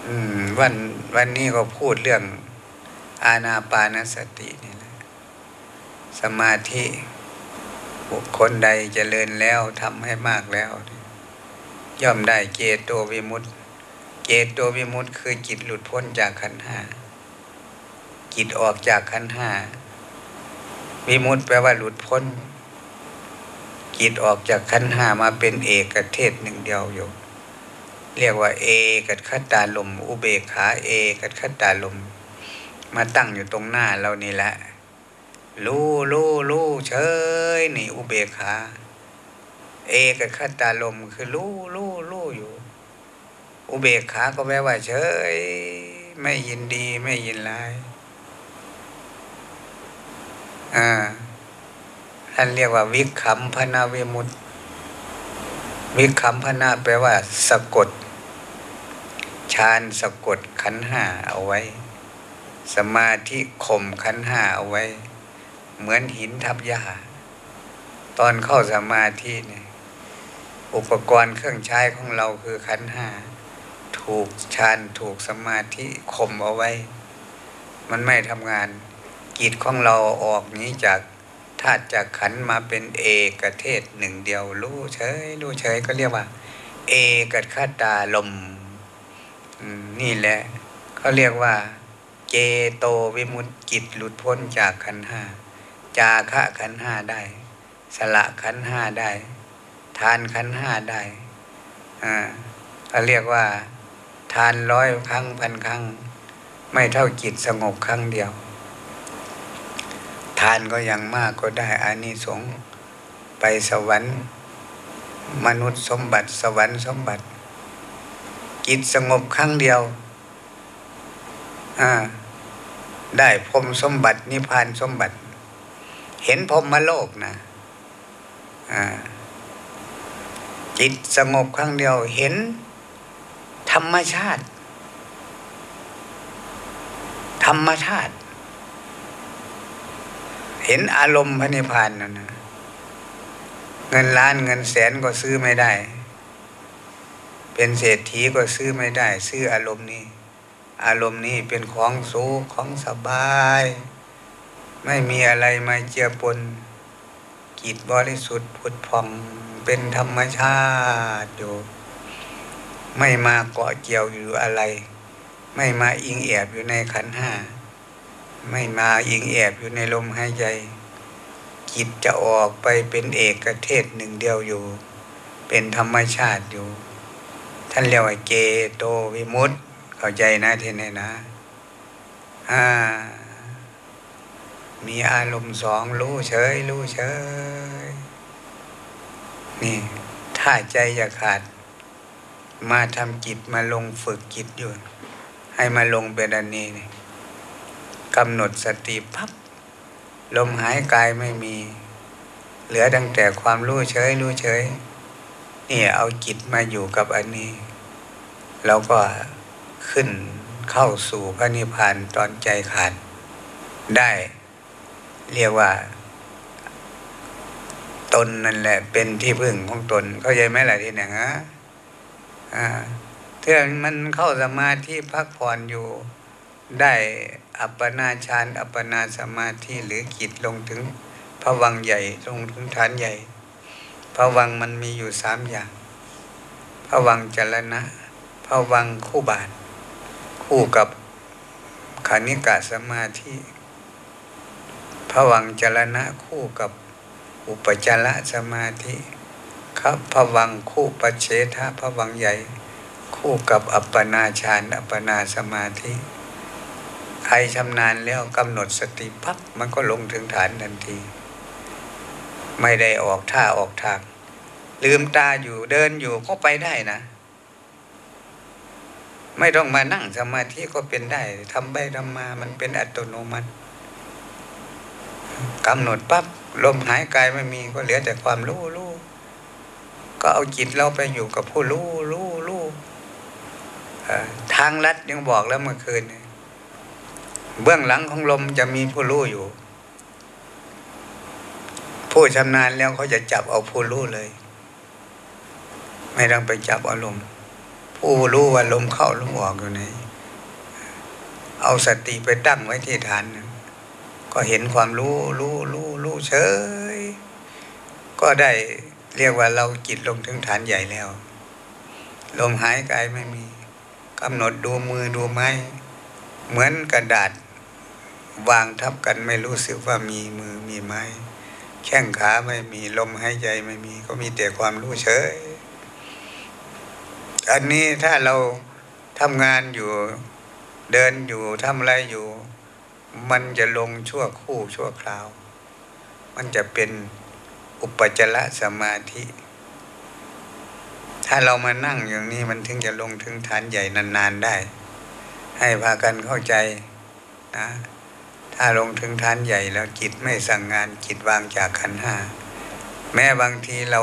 อืมวันวันนี้ก็พูดเรื่องอาณาปานสตินี่แหละสมาธิบุคคลใดเจริญแล้วทำให้มากแล้ว ย่อมได้เจโตวิมุตติ เจโตวิมุตติคือจิตหลุดพ้นจากขันห้าจิตออกจากขันห้าวิมุตติแปลว่าหลุดพ้น จิตออกจากขันห้ามาเป็นเอกเทศหนึ่งเดียวอยู่ เรียกว่าเอกัดขัตตาลม อุเบกขาเอกัดขัตตาลม มาตั้งอยู่ตรงหน้าเรานี่แหละรู้รู้รู้เฉยนี่อุเบกขาเอกัดขัตตาลมคือรู้รู้รู้อยู่ อุเบกขาก็แปลว่าเฉย ไม่ยินดีไม่ยินร้ายอ่า ท่านเรียกว่าวิคัมพนาเวมุตติวิคัมพนาแปลว่า สะกดฌานสะกดขันห้าเอาไว้ สมาธิข่มขันห้าเอาไว้ เหมือนหินทับหญ้าตอนเข้าสมาธิเนี่ยอุปกรณ์เครื่องใช้ของเราคือขันห้าถูกฌานถูกสมาธิข่มเอาไว้ มันไม่ทำงานกิจของเราออกนี้จาก ธาตุจากขันมาเป็นเอกเทศหนึ่งเดียวรู้เฉยรู้เฉยก็เรียกว่า เอกัคตาลมนี่แหละเขาเรียกว่า เจโตวิมุตจิตหลุดพ้นจากขันห้าจาคะขันห้าได้ สละขันห้าได้ ทานขันห้าได้อ่าเขาเรียกว่า ทานร้อยครั้งพันครั้ง ไม่เท่าจิตสงบครั้งเดียวานก็ยังมากก็ได้อานิสงส์ไปสวรรค์ มนุษย์สมบัติสวรรค์สมบัติจิตสงบครั้งเดียวได้พรมสมบัตินิพพานสมบัติ เห็นพรมมโลกนะจิตสงบครั้งเดียวเห็นธรรมชาติ ธรรมชาติ เห็นอารมณ์พระนิพพานนั่นนะเงินล้านเงินแสนก็ซื้อไม่ได้ เป็นเศรษฐีก็ซื้อไม่ได้ ซื้ออารมณ์นี้ อารมณ์นี้เป็นของสูงของสบาย ไม่มีอะไรมาเจือปนกิจบริสุทธิ์พุทธพองเป็นธรรมชาติอยู่ไม่มาเกาะเกี่ยวอยู่อะไร ไม่มาอิงแอบอยู่ในขันห้า ไม่มาอิงแอบอยู่ในลมหายใจจิตจะออกไปเป็นเอกเทศหนึ่งเดียวอยู่ เป็นธรรมชาติอยู่ ท่านเรียกว่าเกโตวิมุตต์เข้าใจนะทีนี้นะอ่ามีอารมณ์สองรู้เฉย รู้เฉย นี่ ถ้าใจอยากขาด มาทำจิตมาลงฝึกจิตอยู่ ให้มาลงเป็นอันนี้นี่ กำหนดสติพับลมหายกายไม่มี เหลือตั้งแต่ความรู้เฉยรู้เฉยนี่เอาจิตมาอยู่กับอันนี้เราก็ขึ้นเข้าสู่พระนิพพานตอนใจขาด ได้เรียกว่า ตนนั่นแหละ เป็นที่พึ่งของตน เข้าใจไหมล่ะที่นี่ฮะอ่าถ้ามันเข้าสมาธิพักผ่อนอยู่ได้ อัปปนาฌานอัปปนาสมาธิหรือกิจลงถึงพระวังใหญ่ลงถึงฐานใหญ่พระวังมันมีอยู่สามอย่างพระวังจรณะพระวังคู่บาท คู่กับขานิกาสมาธิพระวังจรณะคู่กับอุปจารสมาธิครับพระวังคู่ปเชทะพระวังใหญ่ คู่กับอัปปนาฌานอัปปนาสมาธิ ใครชำนาญแล้วกำหนดสติปั๊บมันก็ลงถึงฐานทันที ไม่ได้ออกท่าออกทาง ลืมตาอยู่เดินอยู่ก็ไปได้นะ ไม่ต้องมานั่งสมาธิก็เป็นได้ทำไปทำมามันเป็นอัตโนมัติกำหนดปั๊บลมหายกายไม่มีก็เหลือแต่ความรู้รู้ก็เอาจิตเราไปอยู่กับผู้รู้รู้รู้ทางลัดยังบอกแล้วเมื่อคืน เบื้องหลังของลมจะมีผู้รู้อยู่ ผู้ชำนาญแล้วเขาจะจับเอาผู้รู้เลย ไม่ต้องไปจับอารมณ์ผู้รู้ว่าลมเข้าลมออกอยู่ไหนเอาสติไปตั้งไว้ที่ฐานก็เห็นความรู้รู้รู้รู้เฉย ก็ได้เรียกว่าเราจิตลงถึงฐานใหญ่แล้ว ลมหายกายไม่มีกำหนดดูมือดูไม้ เหมือนกระดาษ วางทับกันไม่รู้สึกว่ามีมือมีไม้ แข้งขาไม่มีลมหายใจไม่มี ก็มีแต่ความรู้เฉย อันนี้ถ้าเราทำงานอยู่เดินอยู่ทำอะไรอยู่ มันจะลงชั่วคู่ชั่วคราว มันจะเป็นอุปจารสมาธิ ถ้าเรามานั่งอย่างนี้มันถึงจะลงถึงฐานใหญ่นานๆได้ ให้พากันเข้าใจนะ ถ้าลงถึงฐานใหญ่แล้วจิตไม่สั่งงานจิตวางจากขันห้าแม้บางทีเรา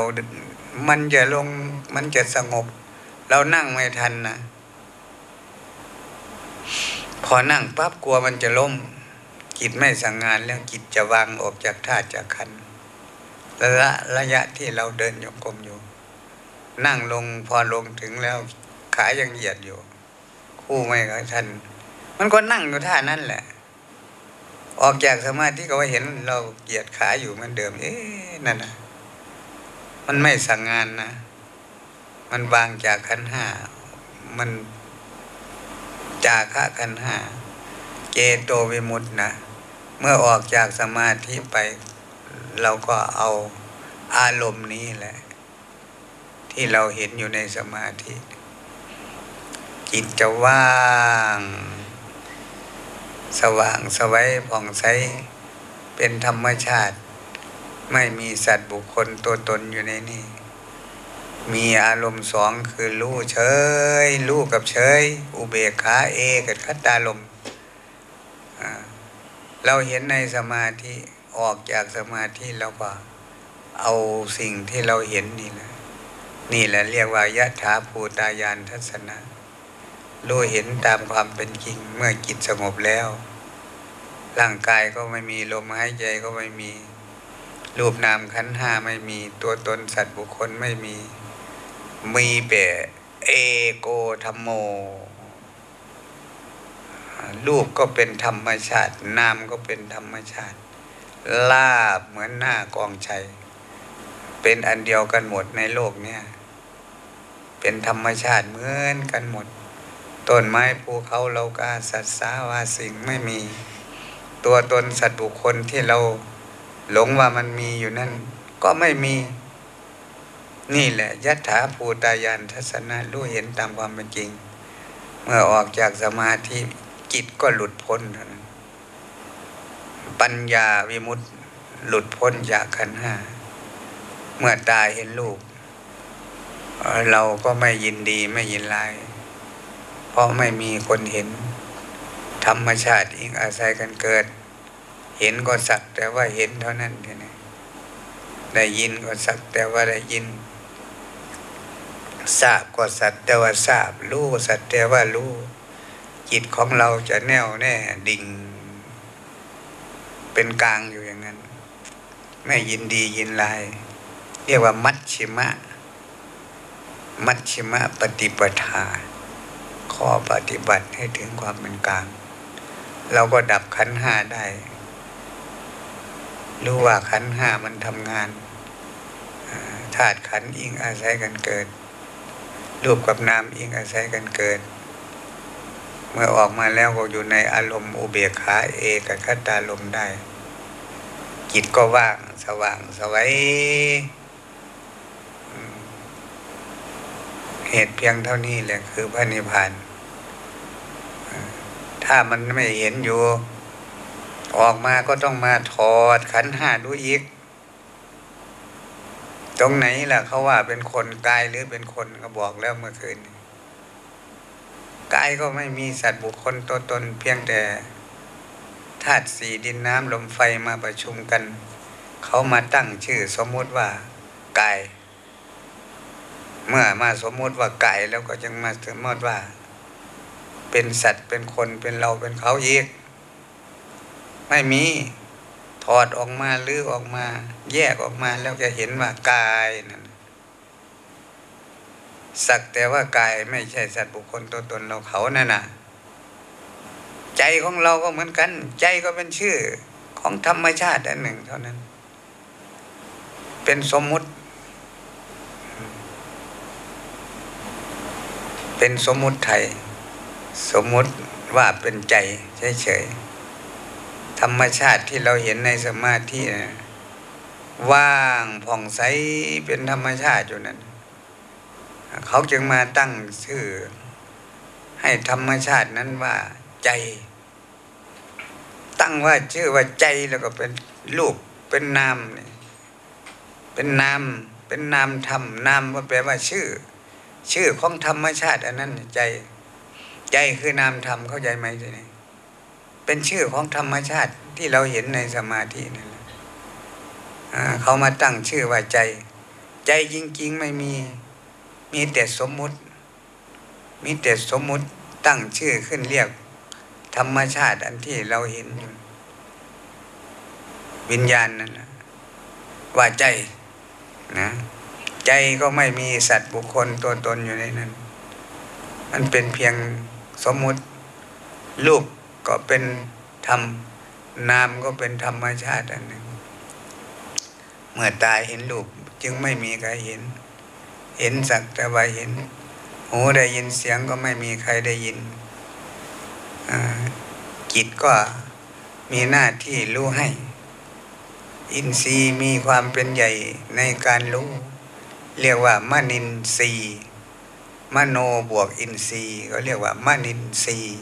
มันจะลง มันจะสงบ เรานั่งไม่ทันนะพอนั่งปั๊บกลัวมันจะล้ม จิตไม่สั่งงานแล้วจิตจะวางออกจากธาตุจากขันระยะระยะที่เราเดินโยกมอยู่ นั่งลงพอลงถึงแล้วขายังเหยียดอยู่ คู่ไม่กับท่านมันก็นั่งอยู่ท่านั้นแหละ ออกจากสมาธิก็ว่าเห็นเราเหยียดขาอยู่เหมือนเดิม เอ๊ะนั่นนะมันไม่สั่งงานนะ มันวางจากขันห้า มันจาคะขันห้า เจโตวิมุตนะ เมื่อออกจากสมาธิไป เราก็เอาอารมณ์นี้แหละ ที่เราเห็นอยู่ในสมาธิ จิตจะว่าง สว่างสวัยผ่องใส เป็นธรรมชาติ ไม่มีสัตว์บุคคลตัวตนอยู่ในนี้ มีอารมณ์สองคือรู้เฉยรู้กับเฉย อุเบกขาเอกับคัตตาลมเราเห็นในสมาธิออกจากสมาธิแล้วก็เอาสิ่งที่เราเห็นนี่แหละนี่แหละเรียกว่ายะถาภูตายานทัศนะ รู้เห็นตามความเป็นจริงเมื่อจิตสงบแล้ว ร่างกายก็ไม่มีลมหายใจก็ไม่มี รูปนามขันห้าไม่มีตัวตนสัตว์บุคคลไม่มี มีเปเอโกธรรมโม รูปก็เป็นธรรมชาติ นามก็เป็นธรรมชาติ ลาบเหมือนหน้ากองชัย เป็นอันเดียวกันหมดในโลกเนี่ย เป็นธรรมชาติเหมือนกันหมด ต้นไม้ภูเขาเรากาสัตว์สาวาสิ่งไม่มี ตัวตนสัตว์บุคคลที่เราหลงว่ามันมีอยู่นั่น ก็ไม่มี นี่แหละยัตถาภูตายานทัศนะรู้เห็นตามความเป็นจริง เมื่อออกจากสมาธิจิตก็หลุดพ้นเท่านั้นปัญญาวิมุตติหลุดพ้นจากขันห้า เมื่อตายเห็นลูก เราก็ไม่ยินดีไม่ยินลาย เพราะไม่มีคนเห็น ธรรมชาติอิงอาศัยกันเกิด เห็นก็สักแต่ว่าเห็นเท่านั้นเท่านั้นได้ยินก็สักแต่ว่าได้ยิน ทราบก็สัตว์แต่ว่าทราบ รู้สัตว์แต่ว่ารู้จิตของเราจะแน่วแน่ดิ่ง เป็นกลางอยู่อย่างนั้น ไม่ยินดียินลาย เรียกว่ามัชชิมะ มัชชิมะปฏิปทา อปฏิบัติให้ถึงความเป็นกลาง เราก็ดับขันห้าได้ รู้ว่าขันห้ามันทำงานธาตุขันอิงอาศัยกันเกิด รูปกับนามอิงอาศัยกันเกิด เมื่อออกมาแล้วก็อยู่ในอารมณ์อุเบกขาเอกคัตตาลมได้ จิตก็ว่างสว่างสวัยเหตุเพียงเท่านี้แหละคือพระนิพพาน ถ้ามันไม่เห็นอยู่ ออกมาก็ต้องมาถอดขันห้าดูอีก ตรงไหนล่ะเขาว่าเป็นคนกายหรือเป็นคนก็บอกแล้วเมื่อคืนกายก็ไม่มีสัตว์บุคคลตัวตนเพียงแต่ธาตุสี่ดินน้ำลมไฟมาประชุมกัน เขามาตั้งชื่อสมมติว่ากาย เมื่อมาสมมติว่ากายแล้วก็ยังมาสมมติว่า เป็นสัตว์เป็นคนเป็นเราเป็นเขาอีก ไม่มีถอดออกมาลื้อออกมา แยกออกมาแล้วจะเห็นว่ากายนั่นสักแต่ว่ากายไม่ใช่สัตว์บุคคลตัวตนเราเขานั่นน่ะ ใจของเราก็เหมือนกัน ใจก็เป็นชื่อของธรรมชาติอันหนึ่งเท่านั้น เป็นสมมุติ เป็นสมมุติไทย สมมุติว่าเป็นใจเฉยๆธรรมชาติที่เราเห็นในสมาธินะว่างผ่องใสเป็นธรรมชาติอยู่นั้นเขาจึงมาตั้งชื่อ ให้ธรรมชาตินั้นว่าใจ ตั้งว่าชื่อว่าใจแล้วก็เป็นรูปเป็นนามเป็นนามเป็นนามธรรมนามว่าแปลว่าชื่อ ชื่อของธรรมชาติอันนั้นใจ ใจคือนามธรรมเข้าใจไหมทีนี้เป็นชื่อของธรรมชาติที่เราเห็นในสมาธินั่นแหละเขามาตั้งชื่อว่าใจ ใจจริง ๆ ไม่มีมีแต่สมมุติ มีแต่สมมุติตั้งชื่อขึ้นเรียก ธรรมชาติอันที่เราเห็นอยู่วิญญาณนั่นนะว่าใจนะใจก็ไม่มีสัตว์บุคคลตัวตนอยู่ในนั้น มันเป็นเพียง สมมุติรูปก็เป็นธรรม นามก็เป็นธรรมชาติอันหนึ่ง เมื่อตายเห็นรูปจึงไม่มีใครเห็น เห็นสักแต่ว่าเห็น หูได้ยินเสียงก็ไม่มีใครได้ยินจิตก็มีหน้าที่รู้ให้ อินทรีย์มีความเป็นใหญ่ในการรู้ เรียกว่ามนินทรีย์ มโนบวกอินทรีย์ก็เรียกว่ามนินทรีย์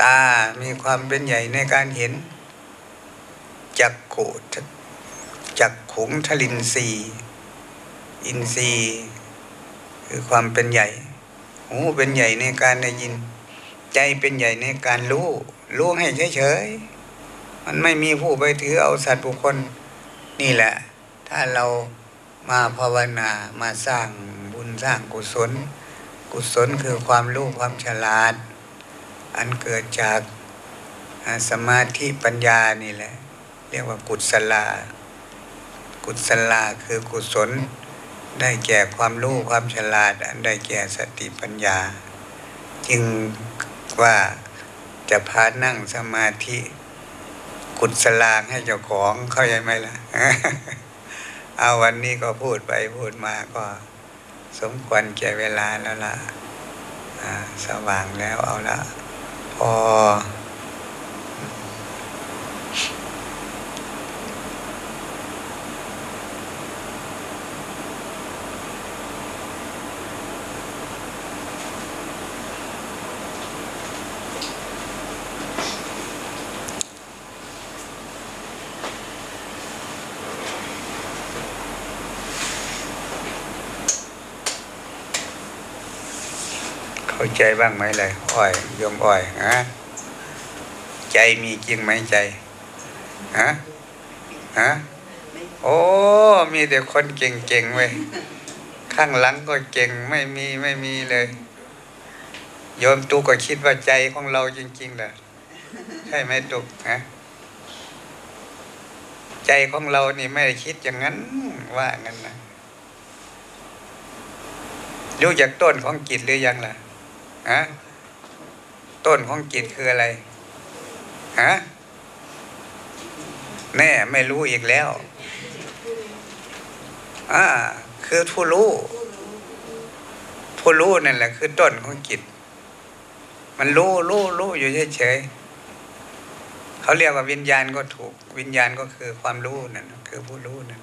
ตา มีความเป็นใหญ่ในการเห็น จักขุจักขุงทลินทรีย์อินทรีย์คือความเป็นใหญ่ หูเป็นใหญ่ในการได้ยิน ใจเป็นใหญ่ในการรู้รู้ให้เฉยๆมันไม่มีผู้ไปถือเอาสัตว์บุคคลนี่แหละ ถ้าเรา มาภาวนามาสร้างบุญสร้างกุศล กุศลคือความรู้ความฉลาด อันเกิดจากสมาธิปัญญานี่แหละ เรียกว่ากุศลา กุศลาคือกุศล ได้แก่ความรู้ความฉลาด อันได้แก่สติปัญญา จึงว่าจะพานั่งสมาธิ กุศลาให้เจ้าของเข้าใจไหมล่ะ เอาวันนี้ก็พูดไปพูดมาก็ สมควรแก่เวลาแล้วล่ะอ่าสว่างแล้วเอาละพอ ใจบ้างไหมเลยอ้อยโยมอ้อยฮะใจมีจริงไหมใจฮะฮะโอ้มีแต่คนเก่งๆเว้ยข้างหลังก็เก่งไม่มีไม่มีเลย โยมตุกก็คิดว่าใจของเราจริงๆแหละใช่ไหมตุกฮะใจของเรานี่ไม่ได้คิดอย่างนั้นว่างั้นนะรู้จากต้นของจิตหรือยังล่ะ ฮะต้นของจิตคืออะไรฮะแน่ไม่รู้อีกแล้วอ่าคือผู้รู้ผู้รู้นั่นแหละ คือต้นของจิต มันรู้รู้รู้อยู่เฉยๆเขาเรียกว่าวิญญาณก็ถูก วิญญาณก็คือความรู้นั่นคือผู้รู้นั่น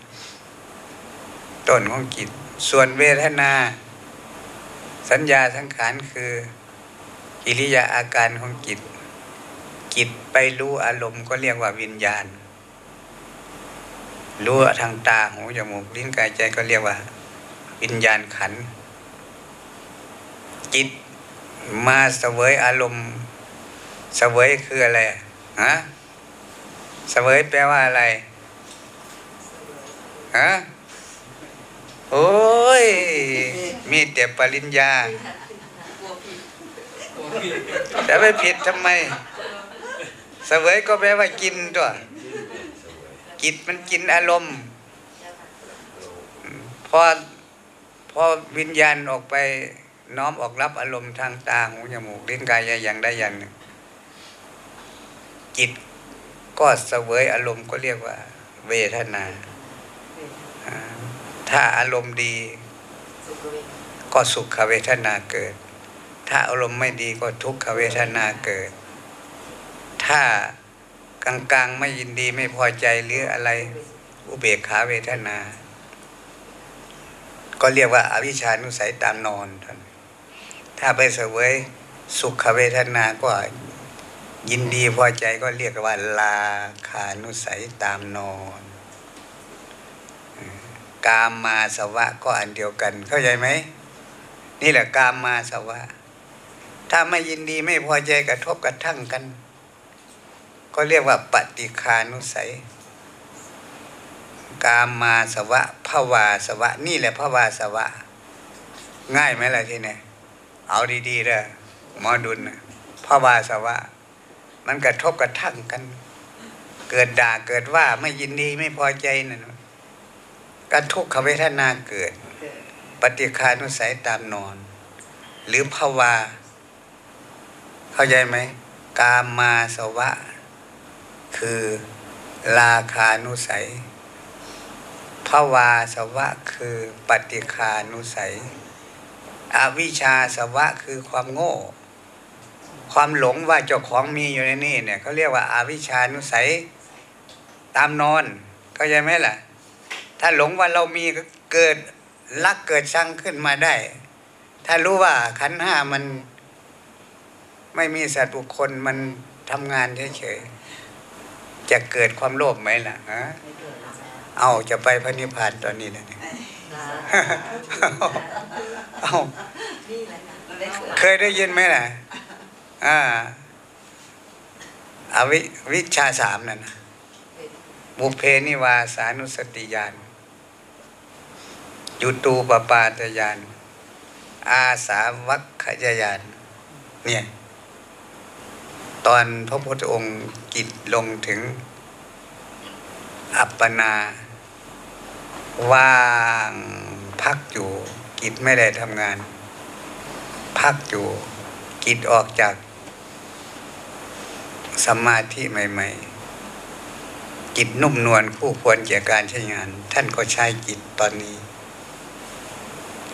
ต้นของจิตส่วนเวทนา สัญญาสังขารคือกิริยาอาการของจิตจิตไปรู้อารมณ์ก็เรียกว่าวิญญาณ รู้ทางตาหูจมูกลิ้นกายใจก็เรียกว่า วิญญาณขัน จิตมาเสวยอารมณ์เสวยคืออะไรฮะเสวยแปลว่าอะไรฮะ โอ้ย มีแต่ปริญญาจะไปผิดทำไมเสวยก็แปลว่ากินตัวจิตมันกินอารมณ์พอพอวิญญาณออกไปน้อมออกรับอารมณ์ทางตาหูจมูกลิ้นกายอย่างใดอย่างหนึ่ง จิตก็เสวยอารมณ์ก็เรียกว่า เวทนา ถ้าอารมณ์ดี ก็สุขเวทนาเกิด ถ้าอารมณ์ไม่ดีก็ทุกขเวทนาเกิด ถ้ากลางๆไม่ยินดีไม่พอใจหรืออะไรอุเบกขาเวทนา ก็เรียกว่าอาวิชชานุสัยตามนอนท่านถ้าไปเสวยสุขเวทนาก็ยินดีพอใจก็เรียกว่าลาคานุสัยตามนอน กามมาสวะก็อันเดียวกัน เข้าใจไหมนี่แหละกามมาสวะ ถ้าไม่ยินดีไม่พอใจกระทบกระทั่งกัน ก็เรียกว่าปฏิคานุสัย กามมาสวะภาวาสวะ นี่แหละภาวาสวะ ง่ายไหมล่ะทีนี้เอาดีๆเด้อหมอดุลภาวาสวะ มันกระทบกระทั่งกัน เกิดด่าเกิดว่าไม่ยินดีไม่พอใจนั่น การทุกขเวทนาเกิด ปฏิคานุสัยตามนอน หรือภาวา เข้าใจไหมกามมาสวะ คือราคานุสัยภาวาสวะคือปฏิคานุสัย อวิชชาสวะคือความโง่ ความหลงว่าเจ้าของมีอยู่ในนี่เนี่ยเขาเรียกว่าอาวิชชานุสัยตามนอนเข้าใจไหมล่ะ ถ้าหลงว่าเรามีก็เกิดรักเกิดชังขึ้นมาได้ ถ้ารู้ว่าขันธ์ห้ามันไม่มีสัตว์บุคคลมันทำงานเฉยๆจะเกิดความโลภไหมล่ะฮะไม่เกิดแล้วเอาจะไปพระนิพพานตอนนี้นะเนี่ยเอานี่แหละนะมันไม่เกิดเคยได้ยินไหมล่ะอ่าอาวิวิชาสามนั่นนะบุพเพนิวาสานุสติญาณ ยุตูปปาตญาณอาสาวัคขยญาณเนี่ย ตอนพระพุทธองค์กิจลงถึง อัปปนา ว่างพักอยู่ กิจไม่ได้ทำงาน พักอยู่ กิจออกจากสมาธิใหม่ ๆ จิตนุ่มนวลคู่ควรแก่การใช้งาน ท่านก็ใช้จิตตอนนี้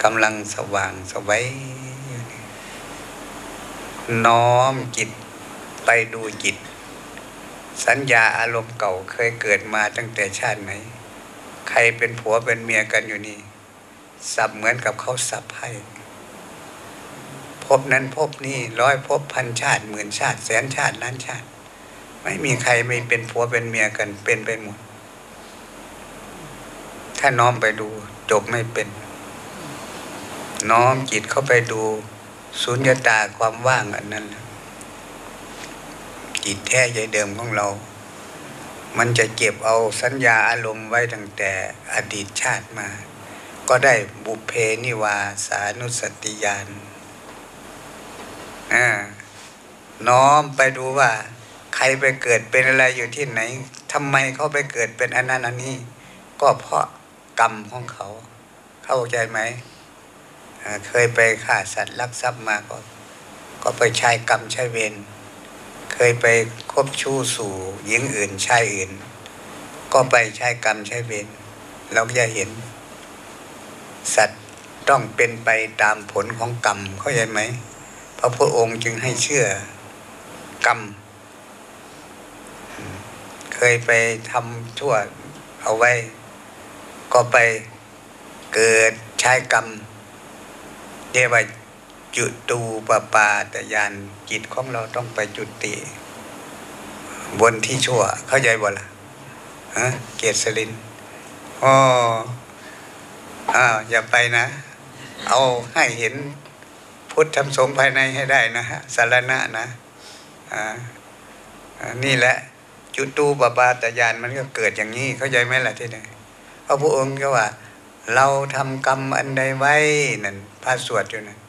กำลังสว่างสวัยน้อมจิตไปดูจิต สัญญาอารมณ์เก่าเคยเกิดมาตั้งแต่ชาติไหน ใครเป็นผัวเป็นเมียกันอยู่นี่ สับเหมือนกับเขาสับให้พบนั้นพบนี่ร้อยพบพันชาติหมื่นชาติแสนชาติล้านชาติ ไม่มีใครไม่เป็นผัวเป็นเมียกันเป็นไปหมด ถ้าน้อมไปดูจบไม่เป็น น้อมจิตเข้าไปดูสุญญตาความว่างอันนั้นจิตแท้ใจเดิมของเรา มันจะเก็บเอาสัญญาอารมณ์ไว้ตั้งแต่อดีตชาติมา ก็ได้บุพเพนิวาสานุสติญาณอ่าน้อมไปดูว่า ใครไปเกิดเป็นอะไรอยู่ที่ไหนทำไมเขาไปเกิดเป็นอันนั้นอันนี้ ก็เพราะกรรมของเขา เข้าใจไหม เคยไปฆ่าสัตว์ลักทรัพย์มาก็ก็ไปใช้กรรมใช้เวรเคยไปคบชู้สู่หญิงอื่นชายอื่น ก็ไปใช้กรรมใช้เวรเราก็จะเห็น สัตว์ต้องเป็นไปตามผลของกรรมเข้าใจไหมพระพุทธองค์จึงให้เชื่อกรรม เคยไปทำชั่วเอาไว้ ก็ไปเกิดใช้กรรม เรียกว่าจุตูปปาตยานจิตของเราต้องไปจุติ บนที่ชั่ว เข้าใจบ่ละฮะเกศลินอ๋ออ้าวอย่าไปนะ เอาให้เห็นพุทธธรรมสงภายในให้ได้นะฮะสารณะนะอ่านี่แหละ จุตูปปาตยานมันก็เกิดอย่างนี้ เข้าใจไหมล่ะที่ไหนพระพุทธองค์ก็ว่า เราทำกรรมอันใดไว้นั่น ระสวดอยู่นั่น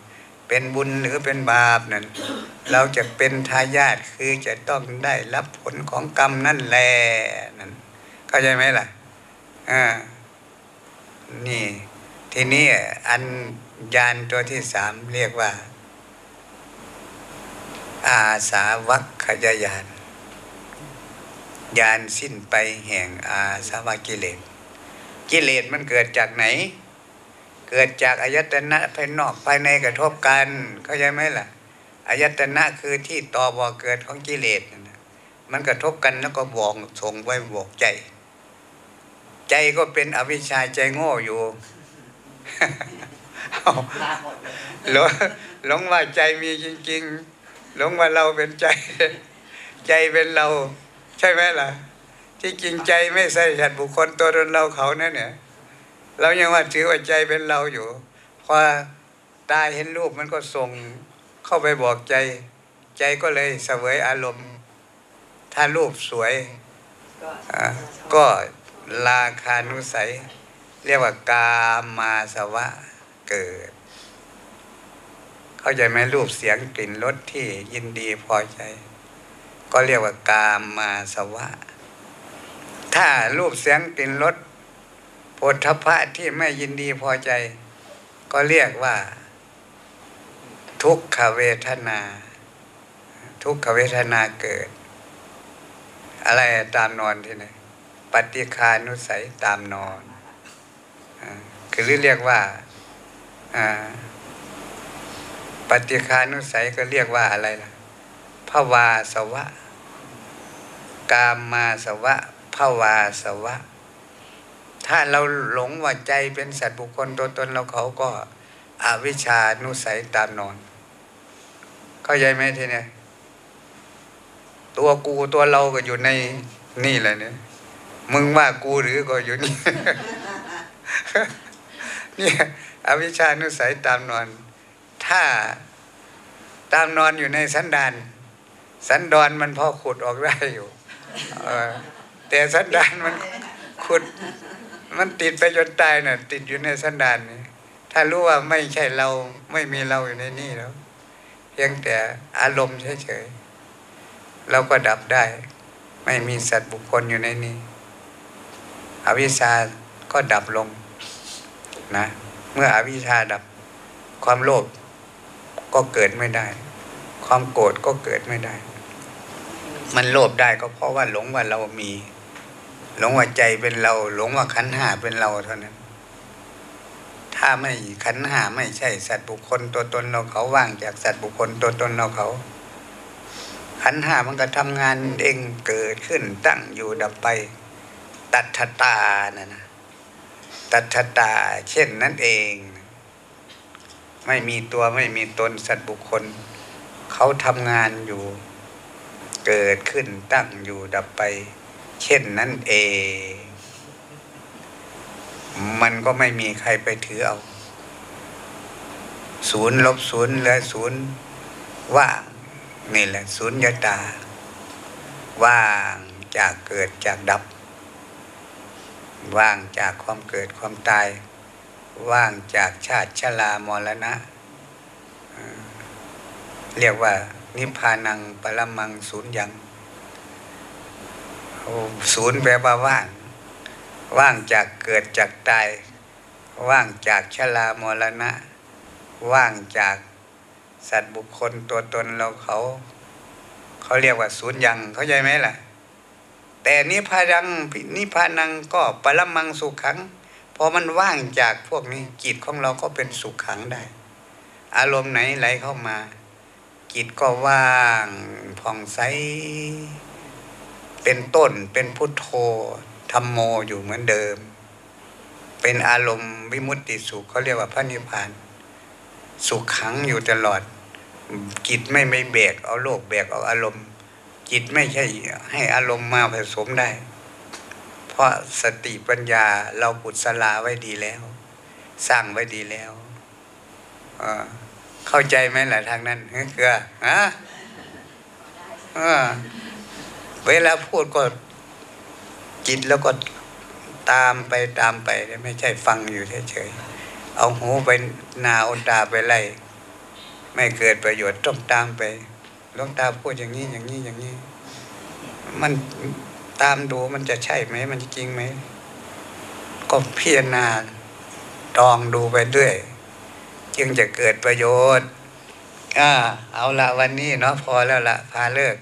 เป็นบุญหรือเป็นบาปนั่นเราจะเป็นทายาทคือจะต้องได้รับผลของกรรมนั่นแหละนั่นเข้าใจไหมล่ะอ่านี่ ทีนี้อันยานตัวที่สามเรียกว่า อาสาวัคขยายานยานสิ้นไปแห่งอาสาวะกิเลส กิเลสมันเกิดจากไหน เกิดจากอายตนะภายนอกภายในกระทบกัน เข้าใจไหมล่ะอายตนะคือที่ต่อบ่อเกิดของกิเลสนะมันกระทบกันแล้วก็บอกส่งไว้บอกใจ ใจก็เป็นอวิชชาใจโง่อยู่หลยหลงหลงว่าใจมีจริงๆหลงว่าเราเป็นใจ ใจเป็นเรา ใช่ไหมล่ะ ที่จริงใจไม่ใช่สัตว์บุคคลตัวตนเราเขานั่นเนี่ย เรายังว่าถือว่าใจเป็นเราอยู่ พอตาเห็นรูปมันก็ส่งเข้าไปบอกใจ ใจก็เลยเสวยอารมณ์ ถ้ารูปสวยก็ราคานุสัย เรียกว่ากามาสวะเกิด เข้าใจไหมรูปเสียงกลิ่นรสที่ยินดีพอใจ ก็เรียกว่ากามาสวะ ถ้ารูปเสียงกลิ่นรส โผฏฐพะที่ไม่ยินดีพอใจ ก็เรียกว่า ทุกขเวทนา ทุกขเวทนาเกิด อะไรตามนอนที่ไหนปฏิคานุสัยตามนอนอคือเรียกว่าปฏิคานุสัยก็เรียกว่าอะไรล่ะภวาสวะ กามมาสวะภวาสวะ ถ้าเราหลงว่าใจเป็นสัตว์บุคคลตัวตนเราเขาก็อวิชานุสัยตามนอน เข้าใจไหมทีเนี้ยตัวกูตัวเราก็อยู่ในนี่แหละเนี่ยมึงว่ากูหรือก็อยู่นี่เนี่ยอวิชานุสัยตามนอน ถ้าตามนอนอยู่ในสันดาน สันดอนมันพอขุดออกได้อยู่แต่สันดานมันขุด มันติดไปจนตายน่ะ ติดอยู่ในสันดานนี่ถ้ารู้ว่าไม่ใช่เราไม่มีเราอยู่ในนี่แล้วเพียงแต่อารมณ์เฉยๆเราก็ดับได้ ไม่มีสัตว์บุคคลอยู่ในนี้ อวิชชาก็ดับลงนะ เมื่ออวิชชาดับ ความโลภก็เกิดไม่ได้ ความโกรธก็เกิดไม่ได้ มันโลภได้ก็เพราะว่าหลงว่าเรามี หลงว่าใจเป็นเรา หลงว่าขันห้าเป็นเราเท่านั้น ถ้าไม่ขันห้าไม่ใช่สัตว์บุคคลตัวตนเราเขาว่างจากสัตว์บุคคลตัวตนเราเขา ขันห้ามันก็ทำงานเองเกิดขึ้นตั้งอยู่ดับไป ตัทธตานะนะตัทธตา เช่นนั้นเอง ไม่มีตัวไม่มีตนสัตว์บุคคล เขาทำงานอยู่ เกิดขึ้นตั้งอยู่ดับไป เช่นนั้นเอง มันก็ไม่มีใครไปถือเอาศูนย์ลบศูนย์เหลือศูนย์ว่างนี่แหละศูนย์ยตา ว่างจากเกิดจากดับ ว่างจากความเกิดความตาย ว่างจากชาติชรามรณะ เรียกว่านิพพานังปรมังศูนย์ยัง ศูนย์แปลว่าว่าง ว่างจากเกิดจากตาย ว่างจากชรามรณะ ว่างจากสัตว์บุคคลตัวตนเราเขา เขาเรียกว่าศูนย์ยังเข้าใจไหมล่ะ แต่นิพพานังนิพพานังก็ปรมังสุขขังพอมันว่างจากพวกนี้จิตของเราก็เป็นสุขขังได้ อารมณ์ไหนไหลเข้ามาจิตก็ว่างผ่องใส เป็นต้นเป็นพุทโธธรรมโมอยู่เหมือนเดิม เป็นอารมณ์วิมุตติสุขเขาเรียกว่าพระนิพพาน สุขขังอยู่ตลอด จิตไม่ไม่แบกเอาโลกแบกเอาอารมณ์ จิตไม่ใช่ให้อารมณ์มาผสมได้ เพราะสติปัญญาเราปุตสลาไว้ดีแล้ว สร้างไว้ดีแล้วเข้าใจไหมล่ะทางนั้นเฮ้ยเกลือฮะเออ เวลาพูดก็จิตแล้วก็ตามไปตามไปไม่ใช่ฟังอยู่เฉยๆเอาหูไปนาเอาตาไปไล่ไม่เกิดประโยชน์ต้องตามไปหลวงตาพูดอย่างนี้อย่างนี้อย่างนี้ มันตามดูมันจะใช่ไหม มันจริงไหม ก็พิจารณาตองดูไปเรื่อยจึงจะเกิดประโยชน์อ่าเอาละวันนี้เนาะพอแล้วละพาเลิก